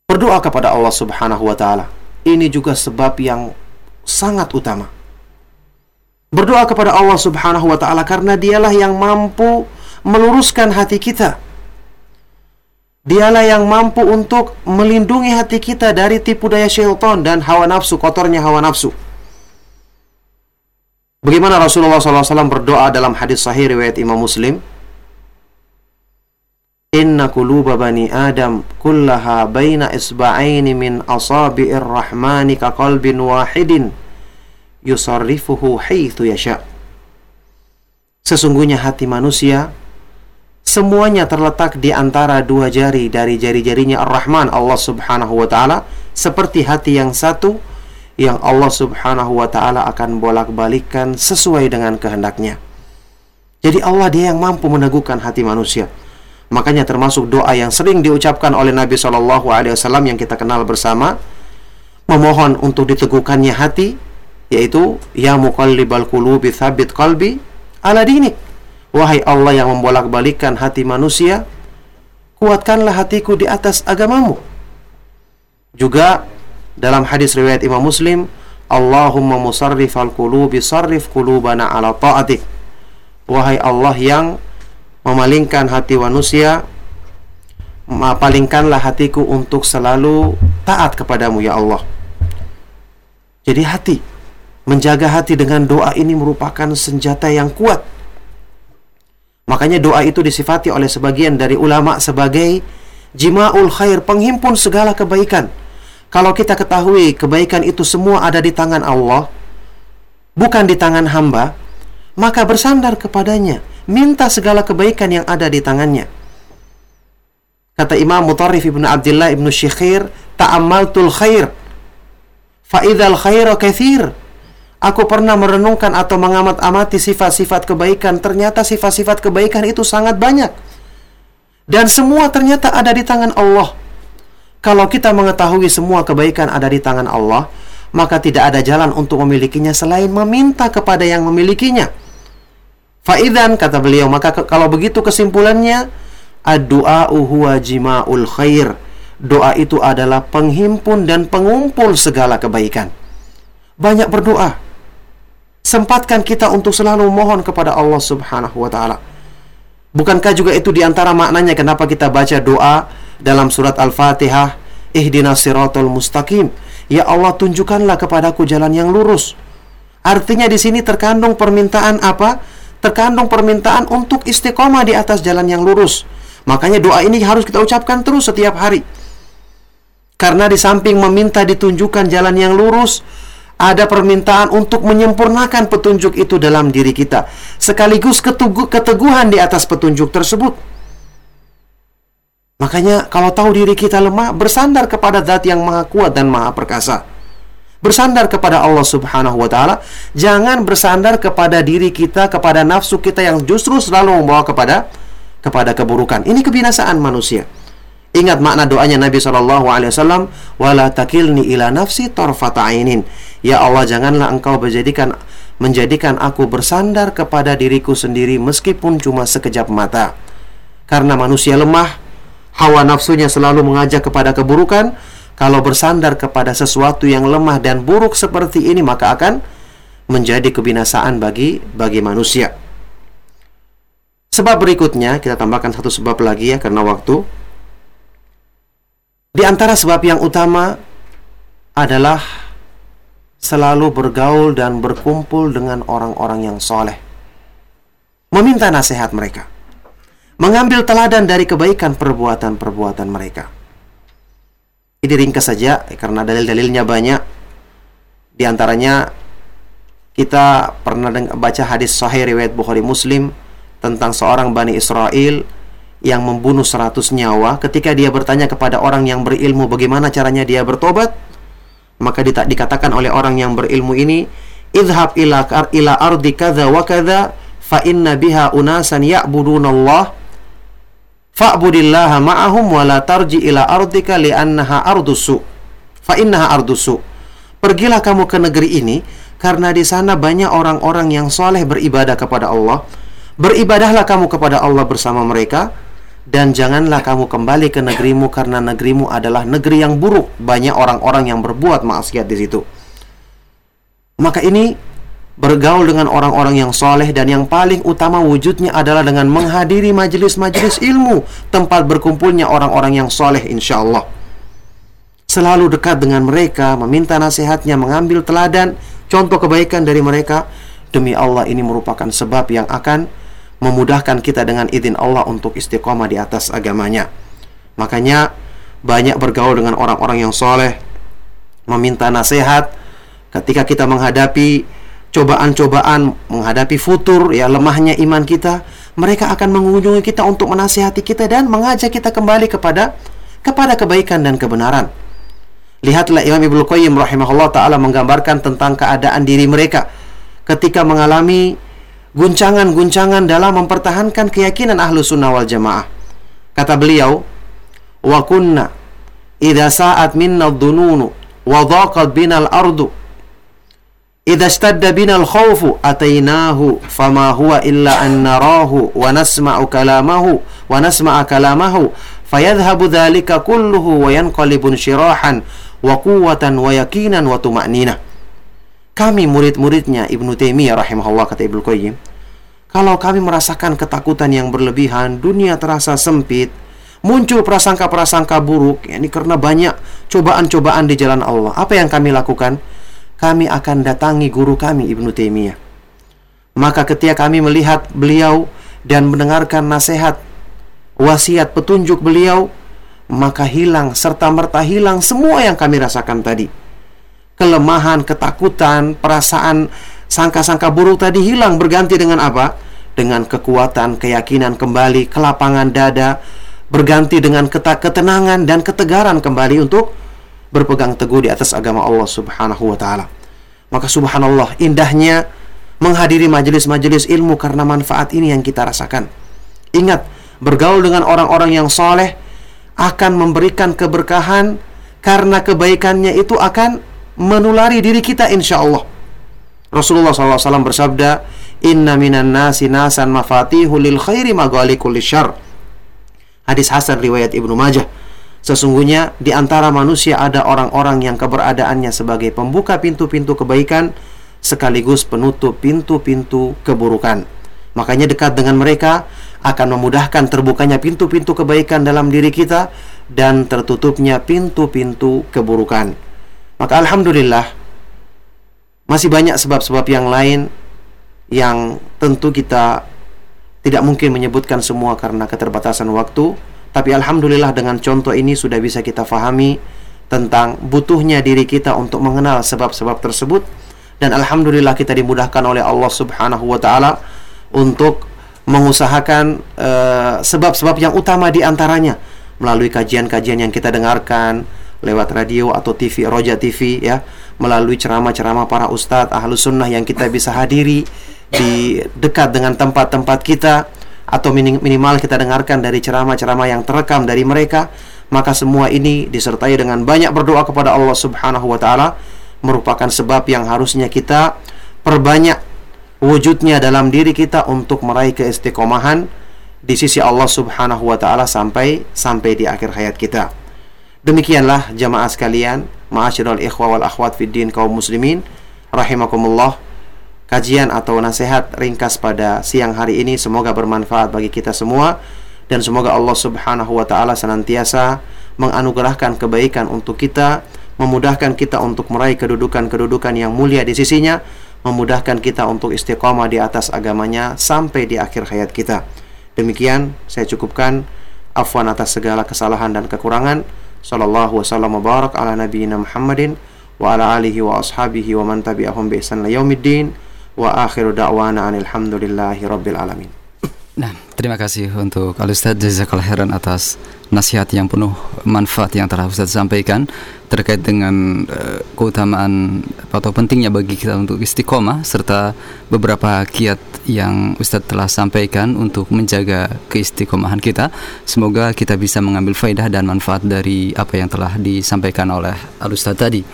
berdoa kepada Allah Subhanahu wa taala. Ini juga sebab yang sangat utama Berdoa kepada Allah Subhanahu wa taala karena dialah yang mampu meluruskan hati kita. Dialah yang mampu untuk melindungi hati kita dari tipu daya syaitan dan hawa nafsu, kotornya hawa nafsu. Bagaimana Rasulullah SAW berdoa dalam hadis sahih riwayat Imam Muslim? Inna kuluba bani Adam kullaha baina isba'aini min asabi'ir rahmani ka qalbin wahidin yusarrifuhu haitsu yasha. Sesungguhnya hati manusia semuanya terletak di antara dua jari dari jari-jarinya Ar-Rahman Allah Subhanahu wa taala seperti hati yang satu yang Allah Subhanahu wa taala akan bolak-balikkan sesuai dengan kehendaknya. Jadi Allah dia yang mampu meneguhkan hati manusia. Makanya termasuk doa yang sering diucapkan oleh Nabi Shallallahu alaihi wasallam yang kita kenal bersama memohon untuk diteguhkannya hati yaitu ya muqallibal qulubi tsabbit qalbi ala dinik Wahai Allah yang membolak-balikkan hati manusia, kuatkanlah hatiku di atas agamamu. Juga dalam hadis riwayat Imam Muslim, Allahumma musarrifal qulubi sarrif qulubana ala ta'atik. Wahai Allah yang memalingkan hati manusia, palingkanlah hatiku untuk selalu taat kepadamu ya Allah. Jadi hati, menjaga hati dengan doa ini merupakan senjata yang kuat Makanya doa itu disifati oleh sebagian dari ulama sebagai jima'ul khair, penghimpun segala kebaikan. Kalau kita ketahui kebaikan itu semua ada di tangan Allah, bukan di tangan hamba, maka bersandar kepadanya, minta segala kebaikan yang ada di tangannya. Kata Imam Mutarrif ibn Abdullah ibn Syekhir, ta'ammaltul khair, fa'idhal khaira kathir, Aku pernah merenungkan atau mengamat-amati sifat-sifat kebaikan. Ternyata sifat-sifat kebaikan itu sangat banyak. Dan semua ternyata ada di tangan Allah. Kalau kita mengetahui semua kebaikan ada di tangan Allah, maka tidak ada jalan untuk memilikinya selain meminta kepada yang memilikinya. Faidan kata beliau, maka ke, kalau begitu kesimpulannya, ad-du'a jima'ul khair. Doa itu adalah penghimpun dan pengumpul segala kebaikan. Banyak berdoa, Sempatkan kita untuk selalu mohon kepada Allah Subhanahu wa taala. Bukankah juga itu di antara maknanya kenapa kita baca doa dalam surat Al-Fatihah, Ihdinas siratal mustaqim. Ya Allah, tunjukkanlah kepadaku jalan yang lurus. Artinya di sini terkandung permintaan apa? Terkandung permintaan untuk istiqomah di atas jalan yang lurus. Makanya doa ini harus kita ucapkan terus setiap hari. Karena di samping meminta ditunjukkan jalan yang lurus, ada permintaan untuk menyempurnakan petunjuk itu dalam diri kita, sekaligus keteguhan di atas petunjuk tersebut. Makanya kalau tahu diri kita lemah, bersandar kepada zat yang maha kuat dan maha perkasa. Bersandar kepada Allah subhanahu wa ta'ala Jangan bersandar kepada diri kita Kepada nafsu kita yang justru selalu membawa kepada Kepada keburukan Ini kebinasaan manusia Ingat makna doanya Nabi SAW Wala takilni ila nafsi tarfata'inin Ya Allah janganlah engkau menjadikan menjadikan aku bersandar kepada diriku sendiri meskipun cuma sekejap mata. Karena manusia lemah, hawa nafsunya selalu mengajak kepada keburukan. Kalau bersandar kepada sesuatu yang lemah dan buruk seperti ini maka akan menjadi kebinasaan bagi bagi manusia. Sebab berikutnya kita tambahkan satu sebab lagi ya karena waktu. Di antara sebab yang utama adalah selalu bergaul dan berkumpul dengan orang-orang yang soleh. Meminta nasihat mereka. Mengambil teladan dari kebaikan perbuatan-perbuatan mereka. Ini ringkas saja karena dalil-dalilnya banyak. Di antaranya kita pernah baca hadis sahih riwayat Bukhari Muslim tentang seorang Bani Israel yang membunuh seratus nyawa ketika dia bertanya kepada orang yang berilmu bagaimana caranya dia bertobat maka dikatakan oleh orang yang berilmu ini idhab ila ila ardi kadza wa kadza fa inna biha unasan ya'budunallah fa'budillaha ma'ahum wa la tarji ila ardika li'annaha ardusu fa innaha ardusu pergilah kamu ke negeri ini karena di sana banyak orang-orang yang soleh beribadah kepada Allah. Beribadahlah kamu kepada Allah bersama mereka dan janganlah kamu kembali ke negerimu karena negerimu adalah negeri yang buruk. Banyak orang-orang yang berbuat maksiat di situ. Maka ini bergaul dengan orang-orang yang soleh dan yang paling utama wujudnya adalah dengan menghadiri majelis-majelis ilmu tempat berkumpulnya orang-orang yang soleh insya Allah selalu dekat dengan mereka meminta nasihatnya mengambil teladan contoh kebaikan dari mereka. Demi Allah ini merupakan sebab yang akan memudahkan kita dengan izin Allah untuk istiqomah di atas agamanya. Makanya banyak bergaul dengan orang-orang yang soleh, meminta nasihat. Ketika kita menghadapi cobaan-cobaan, menghadapi futur, ya lemahnya iman kita, mereka akan mengunjungi kita untuk menasihati kita dan mengajak kita kembali kepada kepada kebaikan dan kebenaran. Lihatlah Imam Ibnu Qayyim rahimahullah taala menggambarkan tentang keadaan diri mereka ketika mengalami guncangan-guncangan dalam mempertahankan keyakinan ahlu sunnah wal jamaah. Kata beliau, wa kunna idza sa'at minna dhununu wa dhaqat binal ardu idza ishtadda binal khawfu atainahu fama huwa illa an narahu wa nasma'u kalamahu wa nasma'a kalamahu fayadhhabu dhalika kulluhu wa yanqalibun syirahan wa quwwatan wa wa. Kami murid-muridnya Ibnu Taimiyah rahimahullah kata Ibnu Qayyim, kalau kami merasakan ketakutan yang berlebihan, dunia terasa sempit, muncul prasangka-prasangka buruk, ini karena banyak cobaan-cobaan di jalan Allah. Apa yang kami lakukan? Kami akan datangi guru kami Ibnu Taimiyah. Maka ketika kami melihat beliau dan mendengarkan nasihat, wasiat, petunjuk beliau, maka hilang serta merta hilang semua yang kami rasakan tadi. Kelemahan, ketakutan, perasaan sangka-sangka buruk tadi hilang berganti dengan apa? Dengan kekuatan, keyakinan kembali, kelapangan dada, berganti dengan ketenangan dan ketegaran kembali untuk berpegang teguh di atas agama Allah Subhanahu wa taala. Maka subhanallah indahnya menghadiri majelis-majelis ilmu karena manfaat ini yang kita rasakan. Ingat, bergaul dengan orang-orang yang soleh akan memberikan keberkahan karena kebaikannya itu akan menulari diri kita insya Allah. Rasulullah SAW bersabda, Inna minan nasi nasan mafatihu lil khairi maghalikul syar. Hadis Hasan riwayat Ibnu Majah. Sesungguhnya di antara manusia ada orang-orang yang keberadaannya sebagai pembuka pintu-pintu kebaikan sekaligus penutup pintu-pintu keburukan. Makanya dekat dengan mereka akan memudahkan terbukanya pintu-pintu kebaikan dalam diri kita dan tertutupnya pintu-pintu keburukan. Maka alhamdulillah masih banyak sebab-sebab yang lain yang tentu kita tidak mungkin menyebutkan semua karena keterbatasan waktu, tapi alhamdulillah dengan contoh ini sudah bisa kita fahami tentang butuhnya diri kita untuk mengenal sebab-sebab tersebut. Dan alhamdulillah kita dimudahkan oleh Allah Subhanahu wa taala untuk mengusahakan eh, sebab-sebab uh, yang utama di antaranya melalui kajian-kajian yang kita dengarkan lewat radio atau TV Roja TV ya melalui ceramah-ceramah para ustadz ahlu sunnah yang kita bisa hadiri di dekat dengan tempat-tempat kita atau minimal kita dengarkan dari ceramah-ceramah yang terekam dari mereka maka semua ini disertai dengan banyak berdoa kepada Allah Subhanahu wa taala merupakan sebab yang harusnya kita perbanyak wujudnya dalam diri kita untuk meraih keistiqomahan di sisi Allah Subhanahu wa taala sampai sampai di akhir hayat kita. Demikianlah jamaah sekalian, ma'asyiral ikhwa wal akhwat fid din kaum muslimin rahimakumullah. Kajian atau nasihat ringkas pada siang hari ini semoga bermanfaat bagi kita semua dan semoga Allah Subhanahu wa taala senantiasa menganugerahkan kebaikan untuk kita, memudahkan kita untuk meraih kedudukan-kedudukan yang mulia di sisinya memudahkan kita untuk istiqomah di atas agamanya sampai di akhir hayat kita. Demikian saya cukupkan afwan atas segala kesalahan dan kekurangan. Sallallahu wasallam wa barak ala nabiyyina Muhammadin wa ala alihi wa ashabihi wa man tabi'ahum bi ihsan yaumiddin wa akhiru da'wana anil hamdulillahi rabbil alamin. Nah, terima kasih untuk Al Ustaz Jazakallah khairan atas nasihat yang penuh manfaat yang telah Ustaz sampaikan terkait dengan uh, keutamaan atau pentingnya bagi kita untuk istiqomah serta beberapa kiat yang Ustaz telah sampaikan untuk menjaga keistiqomahan kita. Semoga kita bisa mengambil faedah dan manfaat dari apa yang telah disampaikan oleh Al Ustaz tadi.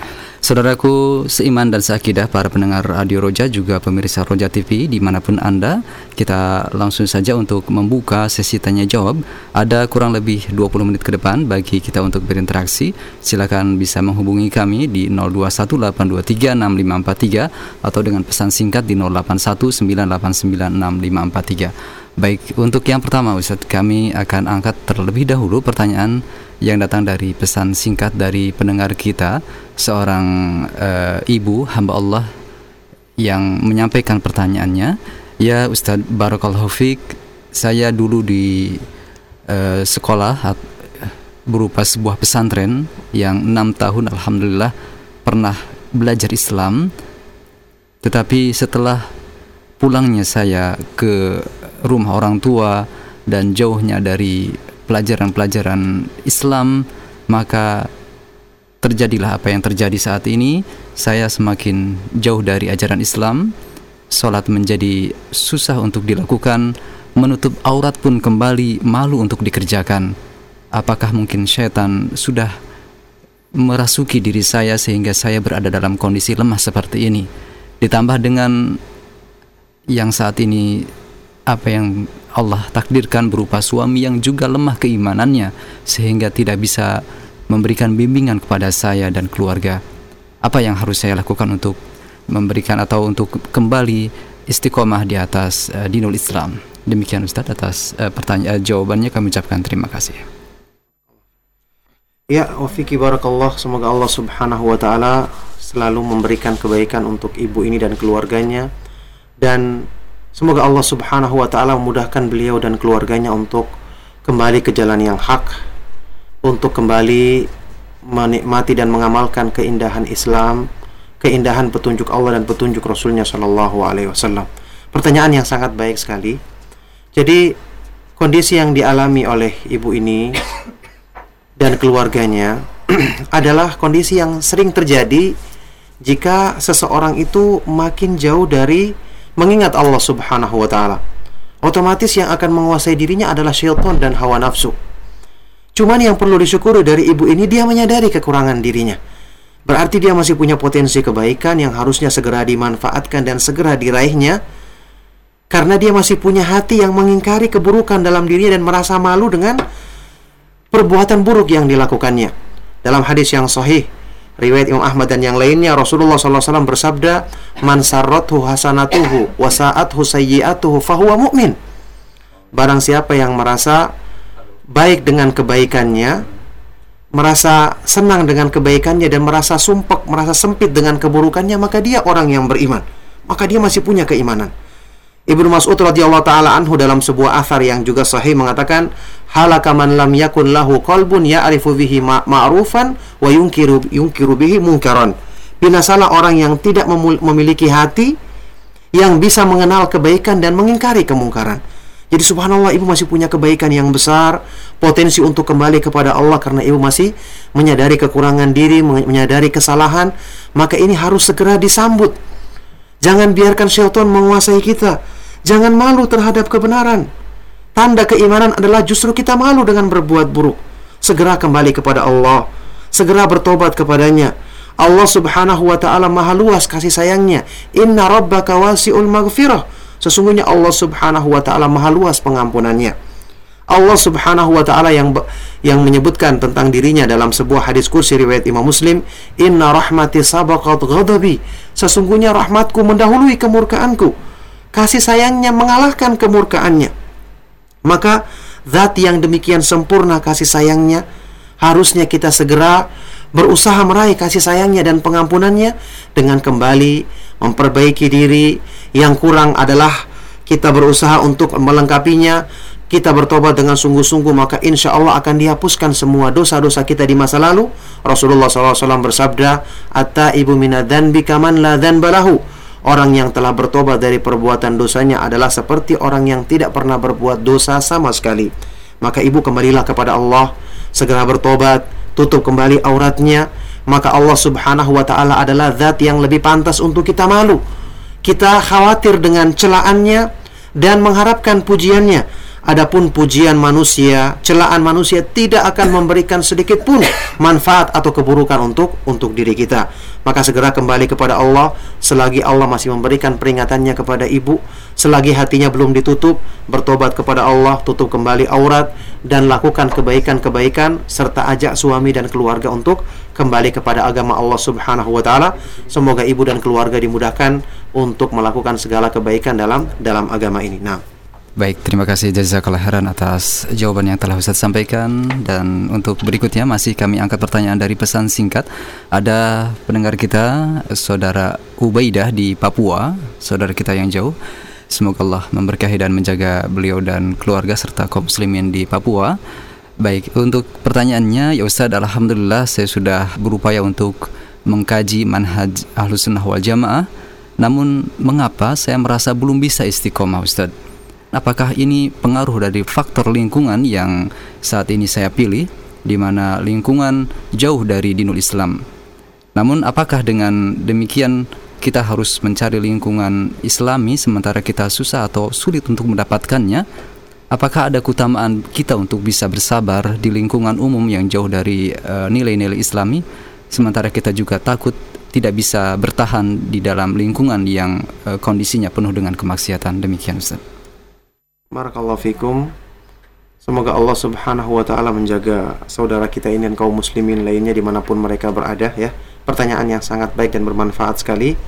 Saudaraku seiman dan seakidah para pendengar Radio Roja juga pemirsa Roja TV di mana pun Anda Kita langsung saja untuk membuka sesi tanya jawab Ada kurang lebih 20 menit ke depan bagi kita untuk berinteraksi. Silakan bisa menghubungi kami di 0218236543 Atau dengan pesan singkat di 0819896543 Baik, untuk yang pertama Ustadz, kami akan angkat terlebih dahulu pertanyaan yang datang dari pesan singkat dari pendengar kita, seorang uh, ibu hamba Allah yang menyampaikan pertanyaannya. Ya Ustadz Barakallahu Fik, saya dulu di uh, sekolah berupa sebuah pesantren yang enam tahun Alhamdulillah pernah belajar Islam. Tetapi setelah pulangnya saya ke rumah orang tua dan jauhnya dari pelajaran-pelajaran Islam, maka terjadilah apa yang terjadi saat ini. Saya semakin jauh dari ajaran Islam Sholat menjadi susah untuk dilakukan, menutup aurat pun kembali malu untuk dikerjakan. Apakah mungkin syaitan sudah merasuki diri saya sehingga saya berada dalam kondisi lemah seperti ini? Ditambah dengan yang saat ini apa yang Allah takdirkan berupa suami yang juga lemah keimanannya sehingga tidak bisa memberikan bimbingan kepada saya dan keluarga. Apa yang harus saya lakukan untuk memberikan atau untuk kembali istiqomah di atas uh, dinul Islam. Demikian Ustadz atas uh, pertanyaan uh, jawabannya kami ucapkan terima kasih. Ya, wafiki barakallah. Semoga Allah Subhanahu wa taala selalu memberikan kebaikan untuk ibu ini dan keluarganya dan semoga Allah Subhanahu wa taala memudahkan beliau dan keluarganya untuk kembali ke jalan yang hak untuk kembali menikmati dan mengamalkan keindahan Islam keindahan petunjuk Allah dan petunjuk Rasulnya Shallallahu Alaihi Wasallam. Pertanyaan yang sangat baik sekali. Jadi kondisi yang dialami oleh ibu ini dan keluarganya adalah kondisi yang sering terjadi jika seseorang itu makin jauh dari mengingat Allah Subhanahu wa taala. Otomatis yang akan menguasai dirinya adalah syaitan dan hawa nafsu. Cuman yang perlu disyukuri dari ibu ini dia menyadari kekurangan dirinya Berarti dia masih punya potensi kebaikan yang harusnya segera dimanfaatkan dan segera diraihnya karena dia masih punya hati yang mengingkari keburukan dalam dirinya dan merasa malu dengan perbuatan buruk yang dilakukannya. Dalam hadis yang sahih riwayat Imam Ahmad dan yang lainnya Rasulullah SAW bersabda man sarrathu hasanatuhu wa sa'athu sayyi'atuhu fahuwa mu'min barang siapa yang merasa baik dengan kebaikannya merasa senang dengan kebaikannya dan merasa sumpek, merasa sempit dengan keburukannya, maka dia orang yang beriman. Maka dia masih punya keimanan. Ibnu Mas'ud radhiyallahu taala anhu dalam sebuah athar yang juga sahih mengatakan halaka man lam yakun lahu qalbun ya'rifu bihi ma'rufan wa yunkiru yunkiru bihi munkaran. Binasalah orang yang tidak memiliki hati yang bisa mengenal kebaikan dan mengingkari kemungkaran. Jadi subhanallah ibu masih punya kebaikan yang besar, potensi untuk kembali kepada Allah karena ibu masih menyadari kekurangan diri, menyadari kesalahan, maka ini harus segera disambut. Jangan biarkan syaitan menguasai kita. Jangan malu terhadap kebenaran. Tanda keimanan adalah justru kita malu dengan berbuat buruk. Segera kembali kepada Allah, segera bertobat kepadanya. Allah Subhanahu wa taala Maha luas kasih sayangnya. Inna rabbaka wasi'ul maghfirah Sesungguhnya Allah Subhanahu wa taala maha luas pengampunannya. Allah Subhanahu wa taala yang yang menyebutkan tentang dirinya dalam sebuah hadis kursi riwayat Imam Muslim, "Inna rahmati sabaqat ghadabi." Sesungguhnya rahmatku mendahului kemurkaanku. Kasih sayangnya mengalahkan kemurkaannya. Maka zat yang demikian sempurna kasih sayangnya harusnya kita segera berusaha meraih kasih sayangnya dan pengampunannya dengan kembali memperbaiki diri yang kurang adalah kita berusaha untuk melengkapinya kita bertobat dengan sungguh-sungguh maka insya Allah akan dihapuskan semua dosa-dosa kita di masa lalu Rasulullah SAW bersabda Atta ibu minadan bikaman la balahu Orang yang telah bertobat dari perbuatan dosanya adalah seperti orang yang tidak pernah berbuat dosa sama sekali. Maka ibu kembalilah kepada Allah, segera bertobat, tutup kembali auratnya, maka Allah Subhanahu wa taala adalah zat yang lebih pantas untuk kita malu kita khawatir dengan celaannya dan mengharapkan pujiannya. Adapun pujian manusia, celaan manusia tidak akan memberikan sedikit pun manfaat atau keburukan untuk untuk diri kita. Maka segera kembali kepada Allah selagi Allah masih memberikan peringatannya kepada ibu, selagi hatinya belum ditutup, bertobat kepada Allah, tutup kembali aurat dan lakukan kebaikan-kebaikan serta ajak suami dan keluarga untuk kembali kepada agama Allah Subhanahu wa taala. Semoga ibu dan keluarga dimudahkan untuk melakukan segala kebaikan dalam dalam agama ini. Nah, Baik, terima kasih jazakallah atas jawaban yang telah Ustaz sampaikan dan untuk berikutnya masih kami angkat pertanyaan dari pesan singkat. Ada pendengar kita Saudara Ubaidah di Papua, saudara kita yang jauh. Semoga Allah memberkahi dan menjaga beliau dan keluarga serta kaum muslimin di Papua. Baik, untuk pertanyaannya ya Ustaz, Alhamdulillah saya sudah berupaya untuk mengkaji manhaj Ahlus Sunnah wal Jamaah. Namun mengapa saya merasa belum bisa istiqomah Ustaz? Apakah ini pengaruh dari faktor lingkungan yang saat ini saya pilih di mana lingkungan jauh dari dinul Islam. Namun apakah dengan demikian kita harus mencari lingkungan islami sementara kita susah atau sulit untuk mendapatkannya? Apakah ada keutamaan kita untuk bisa bersabar di lingkungan umum yang jauh dari eh, nilai-nilai uh, islami sementara kita juga takut tidak bisa bertahan di dalam lingkungan yang uh, kondisinya penuh dengan kemaksiatan demikian Ustaz. Barakallahu fikum. Semoga Allah subhanahu wa ta'ala menjaga saudara kita ini dan kaum muslimin lainnya di mana pun mereka berada ya. Pertanyaan yang sangat baik dan bermanfaat sekali.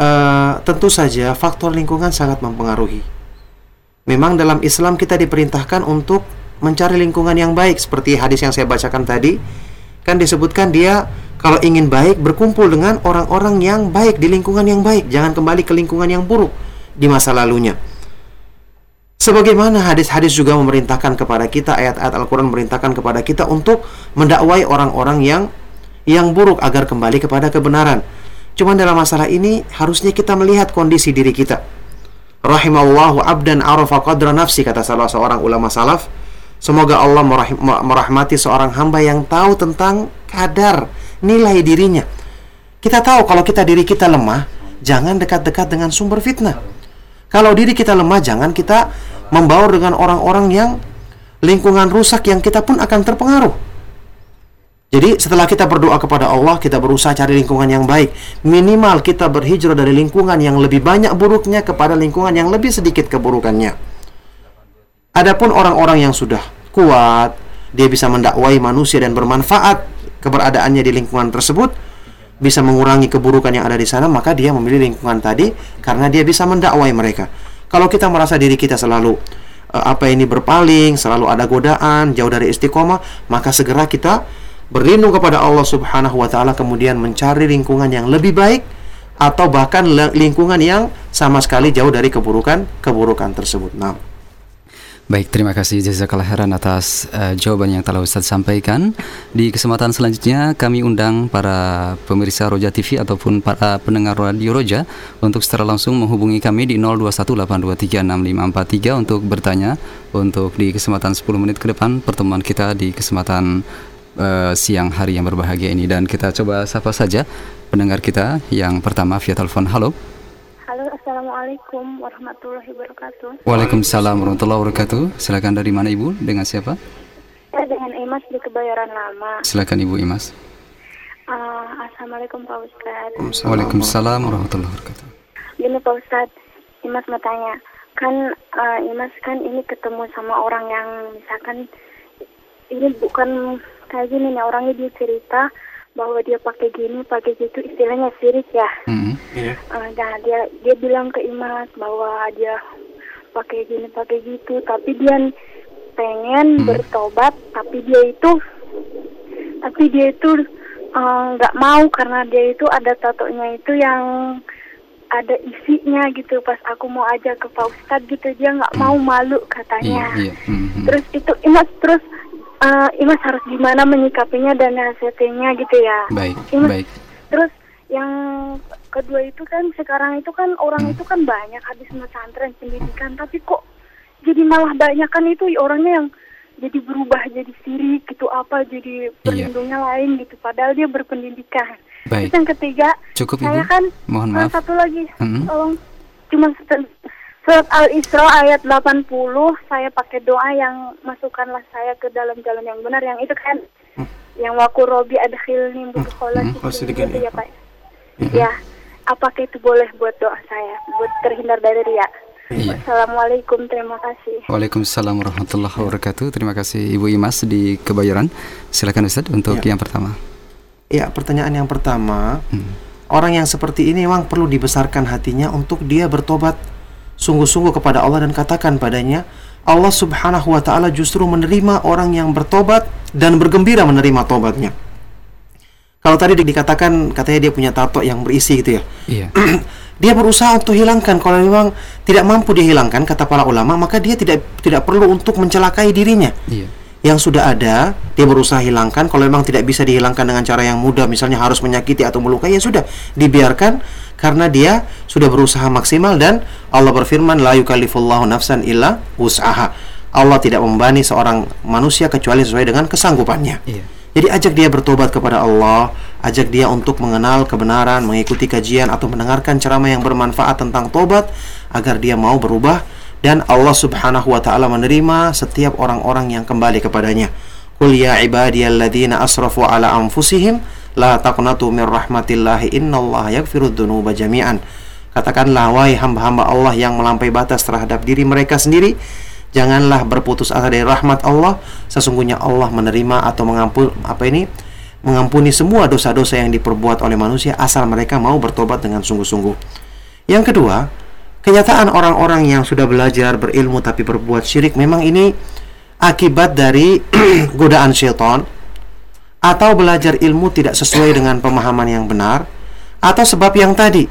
Uh, tentu saja faktor lingkungan sangat mempengaruhi. Memang dalam Islam kita diperintahkan untuk mencari lingkungan yang baik seperti hadis yang saya bacakan tadi kan disebutkan dia kalau ingin baik berkumpul dengan orang-orang yang baik di lingkungan yang baik jangan kembali ke lingkungan yang buruk di masa lalunya Sebagaimana hadis-hadis juga memerintahkan kepada kita, ayat-ayat Al-Quran memerintahkan kepada kita untuk mendakwai orang-orang yang yang buruk agar kembali kepada kebenaran. Cuman dalam masalah ini harusnya kita melihat kondisi diri kita. Rahimallahu abdan arafa qadra nafsi kata salah seorang ulama salaf. Semoga Allah merahmati seorang hamba yang tahu tentang kadar nilai dirinya. Kita tahu kalau kita diri kita lemah, jangan dekat-dekat dengan sumber fitnah. Kalau diri kita lemah, jangan kita membaur dengan orang-orang yang lingkungan rusak yang kita pun akan terpengaruh. Jadi setelah kita berdoa kepada Allah, kita berusaha cari lingkungan yang baik. Minimal kita berhijrah dari lingkungan yang lebih banyak buruknya kepada lingkungan yang lebih sedikit keburukannya. Adapun orang-orang yang sudah kuat, dia bisa mendakwai manusia dan bermanfaat keberadaannya di lingkungan tersebut, bisa mengurangi keburukan yang ada di sana, maka dia memilih lingkungan tadi karena dia bisa mendakwai mereka. Kalau kita merasa diri kita selalu uh, apa ini berpaling, selalu ada godaan, jauh dari istiqomah, maka segera kita berlindung kepada Allah Subhanahu wa taala kemudian mencari lingkungan yang lebih baik atau bahkan lingkungan yang sama sekali jauh dari keburukan-keburukan tersebut. Nah, Baik, terima kasih jazakallah khairan atas uh, jawaban yang telah Ustaz sampaikan. Di kesempatan selanjutnya kami undang para pemirsa Roja TV ataupun para pendengar Radio Roja untuk secara langsung menghubungi kami di 0218236543 untuk bertanya untuk di kesempatan 10 menit ke depan pertemuan kita di kesempatan uh, siang hari yang berbahagia ini dan kita coba sapa saja pendengar kita yang pertama via telepon. Halo. Assalamualaikum warahmatullahi wabarakatuh. Waalaikumsalam warahmatullahi wabarakatuh. Silakan dari mana Ibu? Dengan siapa? Saya dengan Imas di Kebayoran Lama. Silakan Ibu Imas. Uh, Assalamualaikum Pak Ustadz. Waalaikumsalam warahmatullahi wabarakatuh. Gini Pak Ustadz, Imas mau tanya, kan uh, Imas kan ini ketemu sama orang yang misalkan ini bukan kayak gini nih orangnya dia cerita bahwa dia pakai gini pakai gitu istilahnya sirik ya mm-hmm. yeah. uh, nah dia dia bilang ke Imas bahwa dia pakai gini pakai gitu tapi dia pengen mm-hmm. bertobat tapi dia itu tapi dia itu eh, nggak uh, mau karena dia itu ada tatonya itu yang ada isinya gitu pas aku mau aja ke Pak Ustadz gitu dia nggak mau malu katanya yeah, yeah. Mm-hmm. terus itu Imas terus uh, Imas harus gimana menyikapinya dan nasihatinya gitu ya. Baik, Imas, baik. Terus yang kedua itu kan sekarang itu kan orang hmm. itu kan banyak habis pesantren pendidikan tapi kok jadi malah banyak kan itu orangnya yang jadi berubah jadi sirik gitu apa jadi iya. perlindungnya iya. lain gitu padahal dia berpendidikan. Baik. Terus yang ketiga Cukup, saya Ibu. kan mohon maaf. satu lagi hmm. tolong cuma Surat Al-Isra ayat 80 saya pakai doa yang masukkanlah saya ke dalam jalan yang benar yang itu kan hmm. yang waku robi adkhilni mudkhala hmm. ya, Pak. Hmm. Ya. Apakah itu boleh buat doa saya buat terhindar dari ria? Iya. Assalamualaikum, terima kasih. Waalaikumsalam warahmatullahi wabarakatuh. Terima kasih Ibu Imas di Kebayoran. Silakan Ustaz untuk ya. yang pertama. Ya, pertanyaan yang pertama, hmm. orang yang seperti ini memang perlu dibesarkan hatinya untuk dia bertobat sungguh-sungguh kepada Allah dan katakan padanya, Allah Subhanahu wa taala justru menerima orang yang bertobat dan bergembira menerima tobatnya. Kalau tadi dikatakan katanya dia punya tato yang berisi gitu ya. Iya. dia berusaha untuk hilangkan kalau memang tidak mampu dia hilangkan kata para ulama maka dia tidak tidak perlu untuk mencelakai dirinya. Iya. Yang sudah ada dia berusaha hilangkan kalau memang tidak bisa dihilangkan dengan cara yang mudah misalnya harus menyakiti atau melukai ya sudah dibiarkan karena dia sudah berusaha maksimal dan Allah berfirman la yukallifullahu nafsan illa wus'aha. Allah tidak membani seorang manusia kecuali sesuai dengan kesanggupannya. Iya. Jadi ajak dia bertobat kepada Allah, ajak dia untuk mengenal kebenaran, mengikuti kajian atau mendengarkan ceramah yang bermanfaat tentang tobat agar dia mau berubah dan Allah Subhanahu wa taala menerima setiap orang-orang yang kembali kepadanya. Qul ya ibadiyalladzina asrafu ala anfusihim la taqnatu min rahmatillahi innallaha yaghfirudz dzunuba jami'an. Katakanlah wahai hamba-hamba Allah yang melampaui batas terhadap diri mereka sendiri, janganlah berputus asa dari rahmat Allah. Sesungguhnya Allah menerima atau mengampun apa ini? mengampuni semua dosa-dosa yang diperbuat oleh manusia asal mereka mau bertobat dengan sungguh-sungguh. Yang kedua, kenyataan orang-orang yang sudah belajar berilmu tapi berbuat syirik memang ini akibat dari godaan syaitan atau belajar ilmu tidak sesuai dengan pemahaman yang benar atau sebab yang tadi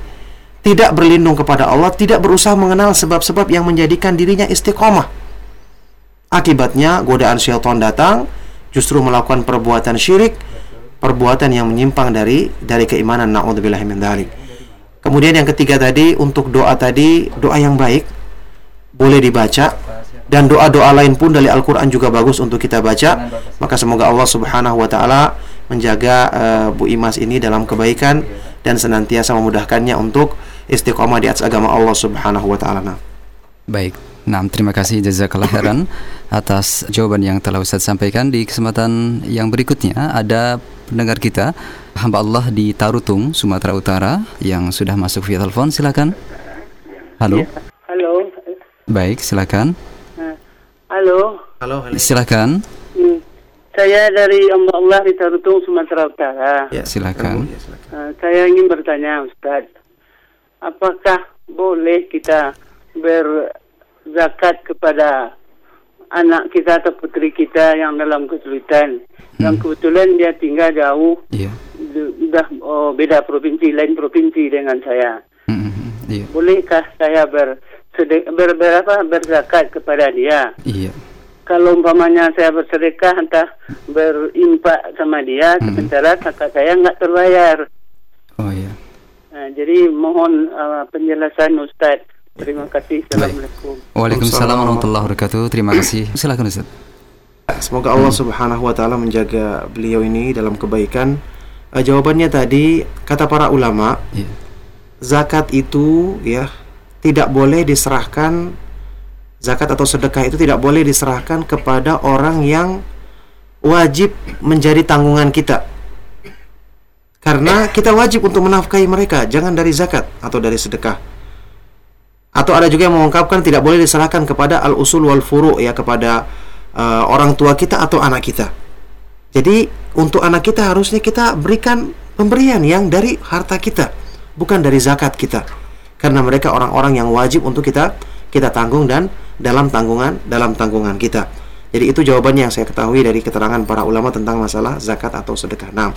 tidak berlindung kepada Allah, tidak berusaha mengenal sebab-sebab yang menjadikan dirinya istiqomah. Akibatnya godaan syaitan datang justru melakukan perbuatan syirik, perbuatan yang menyimpang dari dari keimanan naudzubillahi min dzalik. Kemudian yang ketiga tadi untuk doa tadi doa yang baik boleh dibaca dan doa-doa lain pun dari Al-Qur'an juga bagus untuk kita baca. Maka semoga Allah Subhanahu wa taala menjaga uh, Bu Imas ini dalam kebaikan dan senantiasa memudahkannya untuk istiqomah di atas agama Allah Subhanahu wa taala. Nah. Baik. Nah, terima kasih jazakallah khairan atas jawaban yang telah Ustaz sampaikan di kesempatan yang berikutnya ada pendengar kita hamba Allah di Tarutung, Sumatera Utara yang sudah masuk via telepon silakan. Halo. Halo. Baik, silakan. Halo. Halo, halo. Silakan. Hmm. Saya dari hamba Allah di Tarutung, Sumatera Utara. Ya, Silakan. Ya, silakan. Nah, saya ingin bertanya, Ustaz, apakah boleh kita berzakat kepada anak kita atau putri kita yang dalam kesulitan? Yang kebetulan dia tinggal jauh, Iya. d- udah oh, beda provinsi, lain provinsi dengan saya. Mm, mm, Iya. Bolehkah saya ber, ber, apa, berzakat kepada dia? Iya. kalau umpamanya saya bersedekah entah berimpak sama dia Hmm. sementara kakak saya nggak terbayar Oh iya. Nah, jadi mohon uh, penjelasan Ustaz terima kasih assalamualaikum Waalaikumsalam warahmatullahi wabarakatuh. Terima kasih. Silakan Ustaz. Semoga Allah Subhanahu wa taala menjaga beliau ini dalam kebaikan. Eh, jawabannya tadi kata para ulama, Iya. zakat itu ya tidak boleh diserahkan zakat atau sedekah itu tidak boleh diserahkan kepada orang yang wajib menjadi tanggungan kita. Karena kita wajib untuk menafkahi mereka, jangan dari zakat atau dari sedekah. Atau ada juga yang mengungkapkan tidak boleh diserahkan kepada al-usul wal furu ya kepada uh, orang tua kita atau anak kita. Jadi untuk anak kita harusnya kita berikan pemberian yang dari harta kita, bukan dari zakat kita. Karena mereka orang-orang yang wajib untuk kita kita tanggung dan dalam tanggungan dalam tanggungan kita. Jadi itu jawabannya yang saya ketahui dari keterangan para ulama tentang masalah zakat atau sedekah. Nah,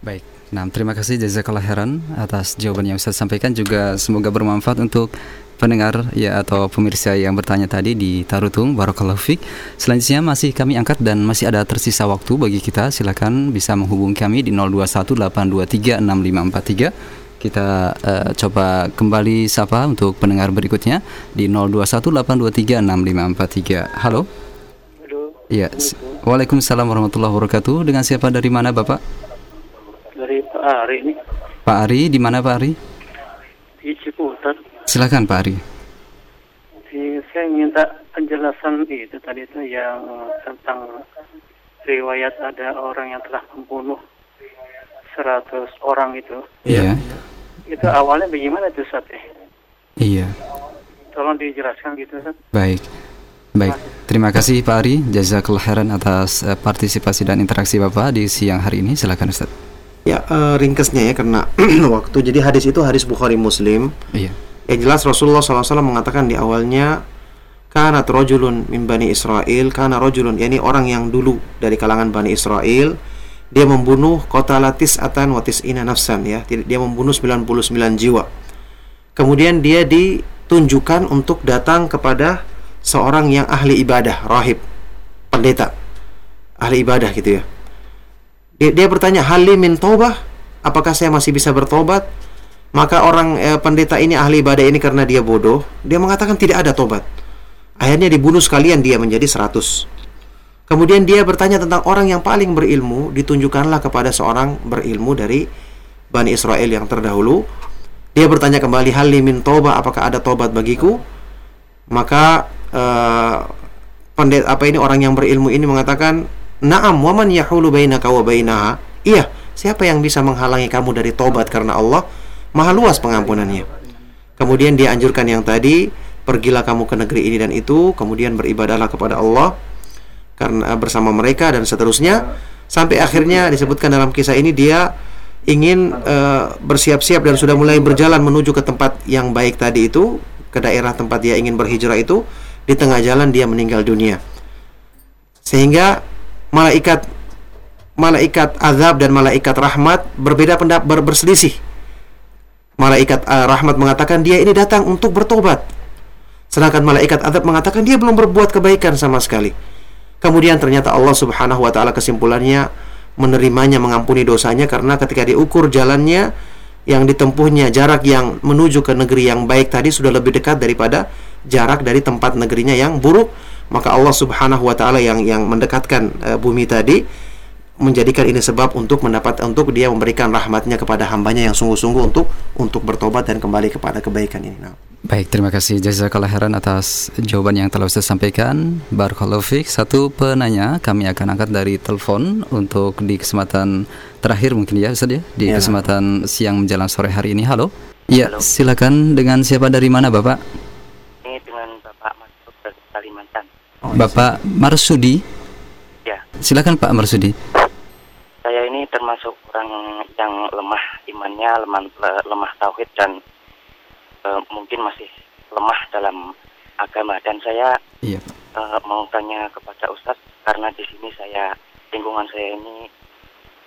Baik. Nah, terima kasih jazakallah khairan atas jawaban yang Ustaz sampaikan juga semoga bermanfaat untuk pendengar ya atau pemirsa yang bertanya tadi di Tarutung Barakallahu Fik. Selanjutnya masih kami angkat dan masih ada tersisa waktu bagi kita. Silakan bisa menghubungi kami di 0218236543. Kita eh, coba kembali sapa untuk pendengar berikutnya di 0218236543. Halo. Aduh, Ya. Waalaikumsalam warahmatullahi wabarakatuh. Dengan siapa dari mana Bapak? dari Pak Ari ini Pak Ari, di mana Pak Ari? di Ciputat Silakan Pak Ari. Si- saya minta penjelasan itu tadi itu yang eh, tentang riwayat ada orang yang telah membunuh 100 orang itu Iya. Itu awalnya bagaimana itu Ustaz eh? Iya. tolong dijelaskan gitu Ustaz Baik. Baik. Terima kasih Pak Ari. Jazakallah khairan atas eh, partisipasi dan interaksi Bapak di siang hari ini. Silakan Ustaz. ya eh, ringkasnya ya karena waktu. Jadi hadis itu hadis Bukhari Muslim. Iya. Yang jelas Rasulullah SAW mengatakan di awalnya Kanat rojulun min Bani Israel Kana rojulun yakni orang yang dulu Dari kalangan Bani Israel Dia membunuh kota latis atan watis ina nafsan ya. Dia membunuh 99 jiwa. Kemudian dia ditunjukkan untuk datang kepada Seorang yang ahli ibadah Rahib Pendeta. Ahli ibadah gitu ya. Dia, dia bertanya Halimin tobah Apakah saya masih bisa bertobat maka orang eh, pendeta ini ahli ibadah ini karena dia bodoh, dia mengatakan tidak ada tobat. Akhirnya dibunuh sekalian dia menjadi 100. Kemudian dia bertanya tentang orang yang paling berilmu, ditunjukkanlah kepada seorang berilmu dari Bani Israel yang terdahulu. Dia bertanya kembali, hal limin toba, apakah ada tobat bagiku? Maka uh, pendeta apa ini orang yang berilmu ini mengatakan, Naam, waman yahulu bainaka wa bainaha. Iya, siapa yang bisa menghalangi kamu dari tobat karena Allah? Maha luas pengampunannya. Kemudian dia anjurkan yang tadi, pergilah kamu ke negeri ini dan itu, kemudian beribadahlah kepada Allah karena bersama mereka dan seterusnya sampai akhirnya disebutkan dalam kisah ini dia ingin uh, bersiap-siap dan sudah mulai berjalan menuju ke tempat yang baik tadi itu, ke daerah tempat dia ingin berhijrah itu, di tengah jalan dia meninggal dunia. Sehingga malaikat malaikat azab dan malaikat rahmat berbeda pendapat ber, berselisih malaikat uh, rahmat mengatakan dia ini datang untuk bertobat. Sedangkan malaikat adab mengatakan dia belum berbuat kebaikan sama sekali. Kemudian ternyata Allah Subhanahu wa taala kesimpulannya menerimanya mengampuni dosanya karena ketika diukur jalannya yang ditempuhnya jarak yang menuju ke negeri yang baik tadi sudah lebih dekat daripada jarak dari tempat negerinya yang buruk maka Allah Subhanahu wa taala yang yang mendekatkan uh, bumi tadi menjadikan ini sebab untuk mendapat untuk dia memberikan rahmatnya kepada hambanya yang sungguh-sungguh untuk untuk bertobat dan kembali kepada kebaikan ini. Nah. Baik, terima kasih jazakallah khairan atas jawaban yang telah saya sampaikan. Barakallahu fiik. Satu penanya kami akan angkat dari telepon untuk di kesempatan terakhir mungkin ya Ustaz ya, di ya. kesempatan siang menjelang sore hari ini. Halo. Iya, silakan dengan siapa dari mana, Bapak? Ini dengan Bapak Marsudi dari Kalimantan. Oh, Bapak Marsudi? Ya. Silakan Pak Marsudi saya ini termasuk orang yang lemah imannya, lemah, lemah tauhid dan uh, mungkin masih lemah dalam agama. Dan saya iya. uh, mau tanya kepada Ustadz karena di sini saya lingkungan saya ini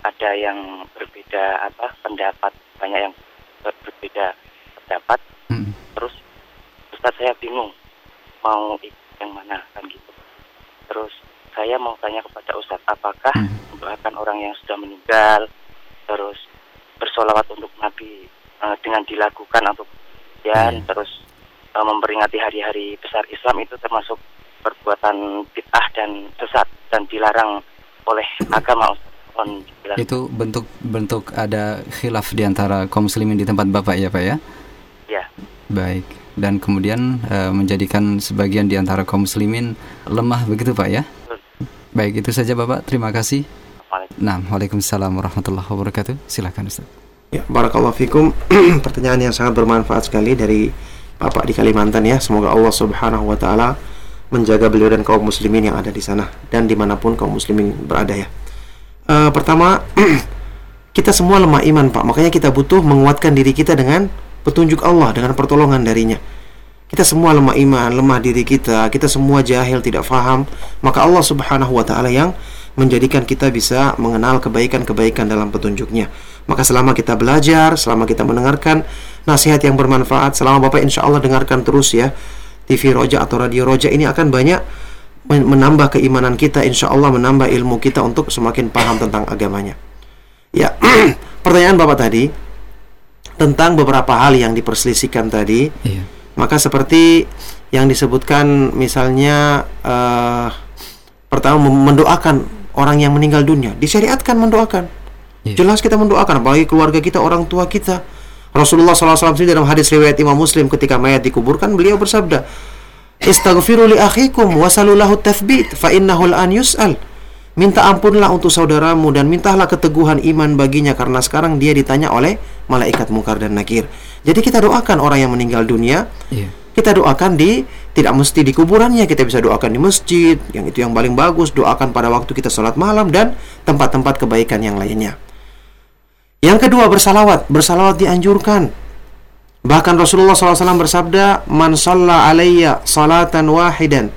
ada yang berbeda apa pendapat. Banyak yang berbeda pendapat. Hmm. terus Ustadz saya bingung mau yang mana kan gitu. Terus saya mau tanya kepada Ustadz, apakah mendoakan orang yang sudah meninggal, terus bersolawat untuk Nabi uh, dengan dilakukan untuk ya, hmm. terus uh, memperingati hari-hari besar Islam itu termasuk perbuatan bid'ah dan sesat dan dilarang oleh agama. Itu bentuk-bentuk ada khilaf di antara kaum muslimin di tempat Bapak ya Pak ya? Ya. Baik. Dan kemudian uh, menjadikan sebagian di antara kaum muslimin lemah begitu Pak ya? Baik, itu saja Bapak. Terima kasih. Nah, Waalaikumsalam warahmatullahi wabarakatuh. Silakan Ustaz. Ya, barakallahu fikum. Pertanyaan yang sangat bermanfaat sekali dari Bapak di Kalimantan ya. Semoga Allah Subhanahu wa taala menjaga beliau dan kaum muslimin yang ada di sana dan di mana pun kaum muslimin berada ya. Uh, pertama, kita semua lemah iman Pak. Makanya kita butuh menguatkan diri kita dengan petunjuk Allah, dengan pertolongan darinya. Kita semua lemah iman, lemah diri kita, kita semua jahil, tidak faham. Maka Allah Subhanahu wa taala yang menjadikan kita bisa mengenal kebaikan-kebaikan dalam petunjuknya. Maka selama kita belajar, selama kita mendengarkan nasihat yang bermanfaat, selama Bapak insya Allah dengarkan terus ya TV Roja atau Radio Roja ini akan banyak menambah keimanan kita, insya Allah menambah ilmu kita untuk semakin paham tentang agamanya. Ya, pertanyaan Bapak tadi tentang beberapa hal yang diperselisihkan tadi. Iya maka seperti yang disebutkan misalnya uh, pertama mendoakan orang yang meninggal dunia, disyariatkan mendoakan. Yeah. Jelas kita mendoakan apalagi keluarga kita, orang tua kita. Rasulullah SAW sendiri dalam hadis riwayat Imam Muslim ketika mayat dikuburkan beliau bersabda, "Istaghfiru li akhikum wasalulahu tathbit fa innahu an yus'al." Minta ampunlah untuk saudaramu dan mintalah keteguhan iman baginya karena sekarang dia ditanya oleh malaikat mungkar dan nakir. Jadi kita doakan orang yang meninggal dunia. Yeah. Kita doakan di tidak mesti di kuburannya, kita bisa doakan di masjid, yang itu yang paling bagus, doakan pada waktu kita sholat malam dan tempat-tempat kebaikan yang lainnya. Yang kedua bersalawat, bersalawat dianjurkan. Bahkan Rasulullah SAW bersabda, "Man shalla alayya salatan wahidan,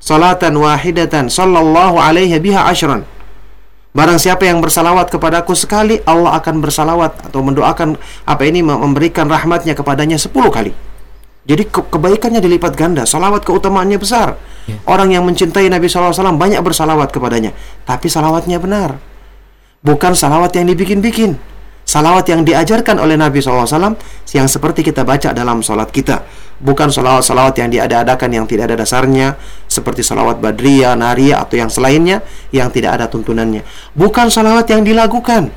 salatan wahidatan, sallallahu alaihi biha ashran." Barang siapa yang bersalawat kepadaku sekali, Allah akan bersalawat atau mendoakan apa ini memberikan rahmatnya kepadanya sepuluh kali. Jadi ke kebaikannya dilipat ganda, salawat keutamaannya besar. Ya. Orang yang mencintai Nabi SAW banyak bersalawat kepadanya, tapi salawatnya benar. Bukan salawat yang dibikin-bikin. Salawat yang diajarkan oleh Nabi SAW yang seperti kita baca dalam sholat kita. Bukan salawat-salawat yang diada-adakan yang tidak ada dasarnya, seperti salawat badriyah, nariyah, atau yang selainnya yang tidak ada tuntunannya. Bukan salawat yang dilakukan.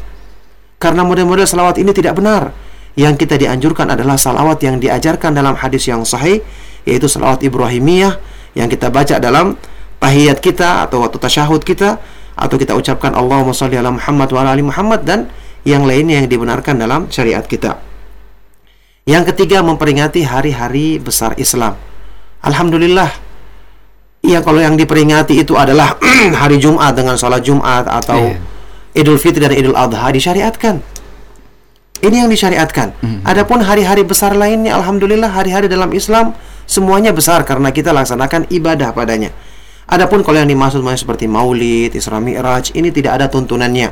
Karena model-model salawat ini tidak benar yang kita dianjurkan adalah salawat yang diajarkan dalam hadis yang sahih yaitu salawat Ibrahimiyah yang kita baca dalam tahiyat kita atau waktu tasyahud kita atau kita ucapkan Allahumma sholli ala Muhammad wa ala ali Muhammad dan yang lainnya yang dibenarkan dalam syariat kita. Yang ketiga memperingati hari-hari besar Islam. Alhamdulillah yang kalau yang diperingati itu adalah hari Jumat dengan sholat Jumat atau yeah. Idul Fitri dan Idul Adha disyariatkan. Ini yang disyariatkan. Mm-hmm. Adapun hari-hari besar lainnya, alhamdulillah hari-hari dalam Islam semuanya besar karena kita laksanakan ibadah padanya. Adapun kalau yang dimaksud seperti Maulid, Isra Mi'raj, ini tidak ada tuntunannya.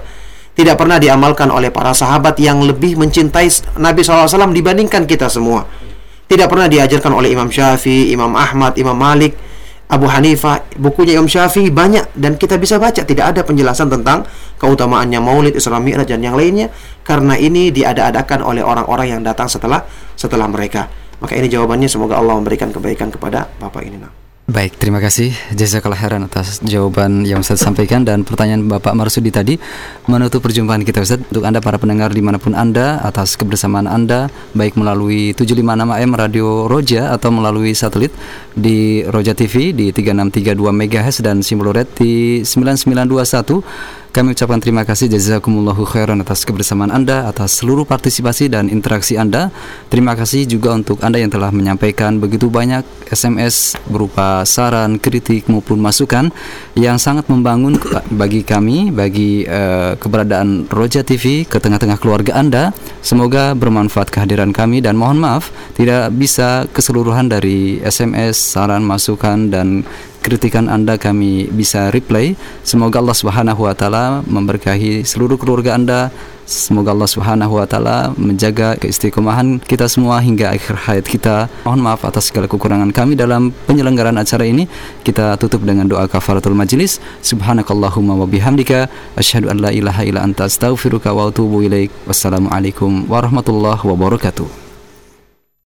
Tidak pernah diamalkan oleh para sahabat yang lebih mencintai Nabi SAW dibandingkan kita semua. Tidak pernah diajarkan oleh Imam Syafi'i, Imam Ahmad, Imam Malik, Abu Hanifah, bukunya Imam Syafi'i banyak dan kita bisa baca tidak ada penjelasan tentang keutamaannya Maulid, Isra Mi'raj dan yang lainnya karena ini diada-adakan oleh orang-orang yang datang setelah setelah mereka. Maka ini jawabannya semoga Allah memberikan kebaikan kepada Bapak ini. Nah. Baik, terima kasih Jazakallah khairan atas jawaban yang Ustaz sampaikan. Dan pertanyaan Bapak Marsudi tadi menutup perjumpaan kita Ustaz. Untuk Anda para pendengar di mana pun Anda atas kebersamaan Anda baik melalui 756 AM Radio Roja atau melalui satelit di Roja TV di 3632 MHz dan simbol red di 9921 kami ucapkan terima kasih jazakumullahu khairan atas kebersamaan Anda, atas seluruh partisipasi dan interaksi Anda. Terima kasih juga untuk Anda yang telah menyampaikan begitu banyak SMS berupa saran, kritik maupun masukan yang sangat membangun bagi kami, bagi uh, keberadaan Roja TV ke tengah-tengah keluarga Anda. Semoga bermanfaat kehadiran kami dan mohon maaf tidak bisa keseluruhan dari SMS, saran, masukan dan kritikan Anda kami bisa replay. Semoga Allah Subhanahu wa taala memberkahi seluruh keluarga Anda. Semoga Allah Subhanahu wa taala menjaga keistiqomahan kita semua hingga akhir hayat kita. Mohon maaf atas segala kekurangan kami dalam penyelenggaraan acara ini. Kita tutup dengan doa kafaratul majlis. Subhanakallahumma wa bihamdika asyhadu an la ilaha illa anta astaghfiruka wa atubu ilaik. Wassalamualaikum warahmatullahi wabarakatuh.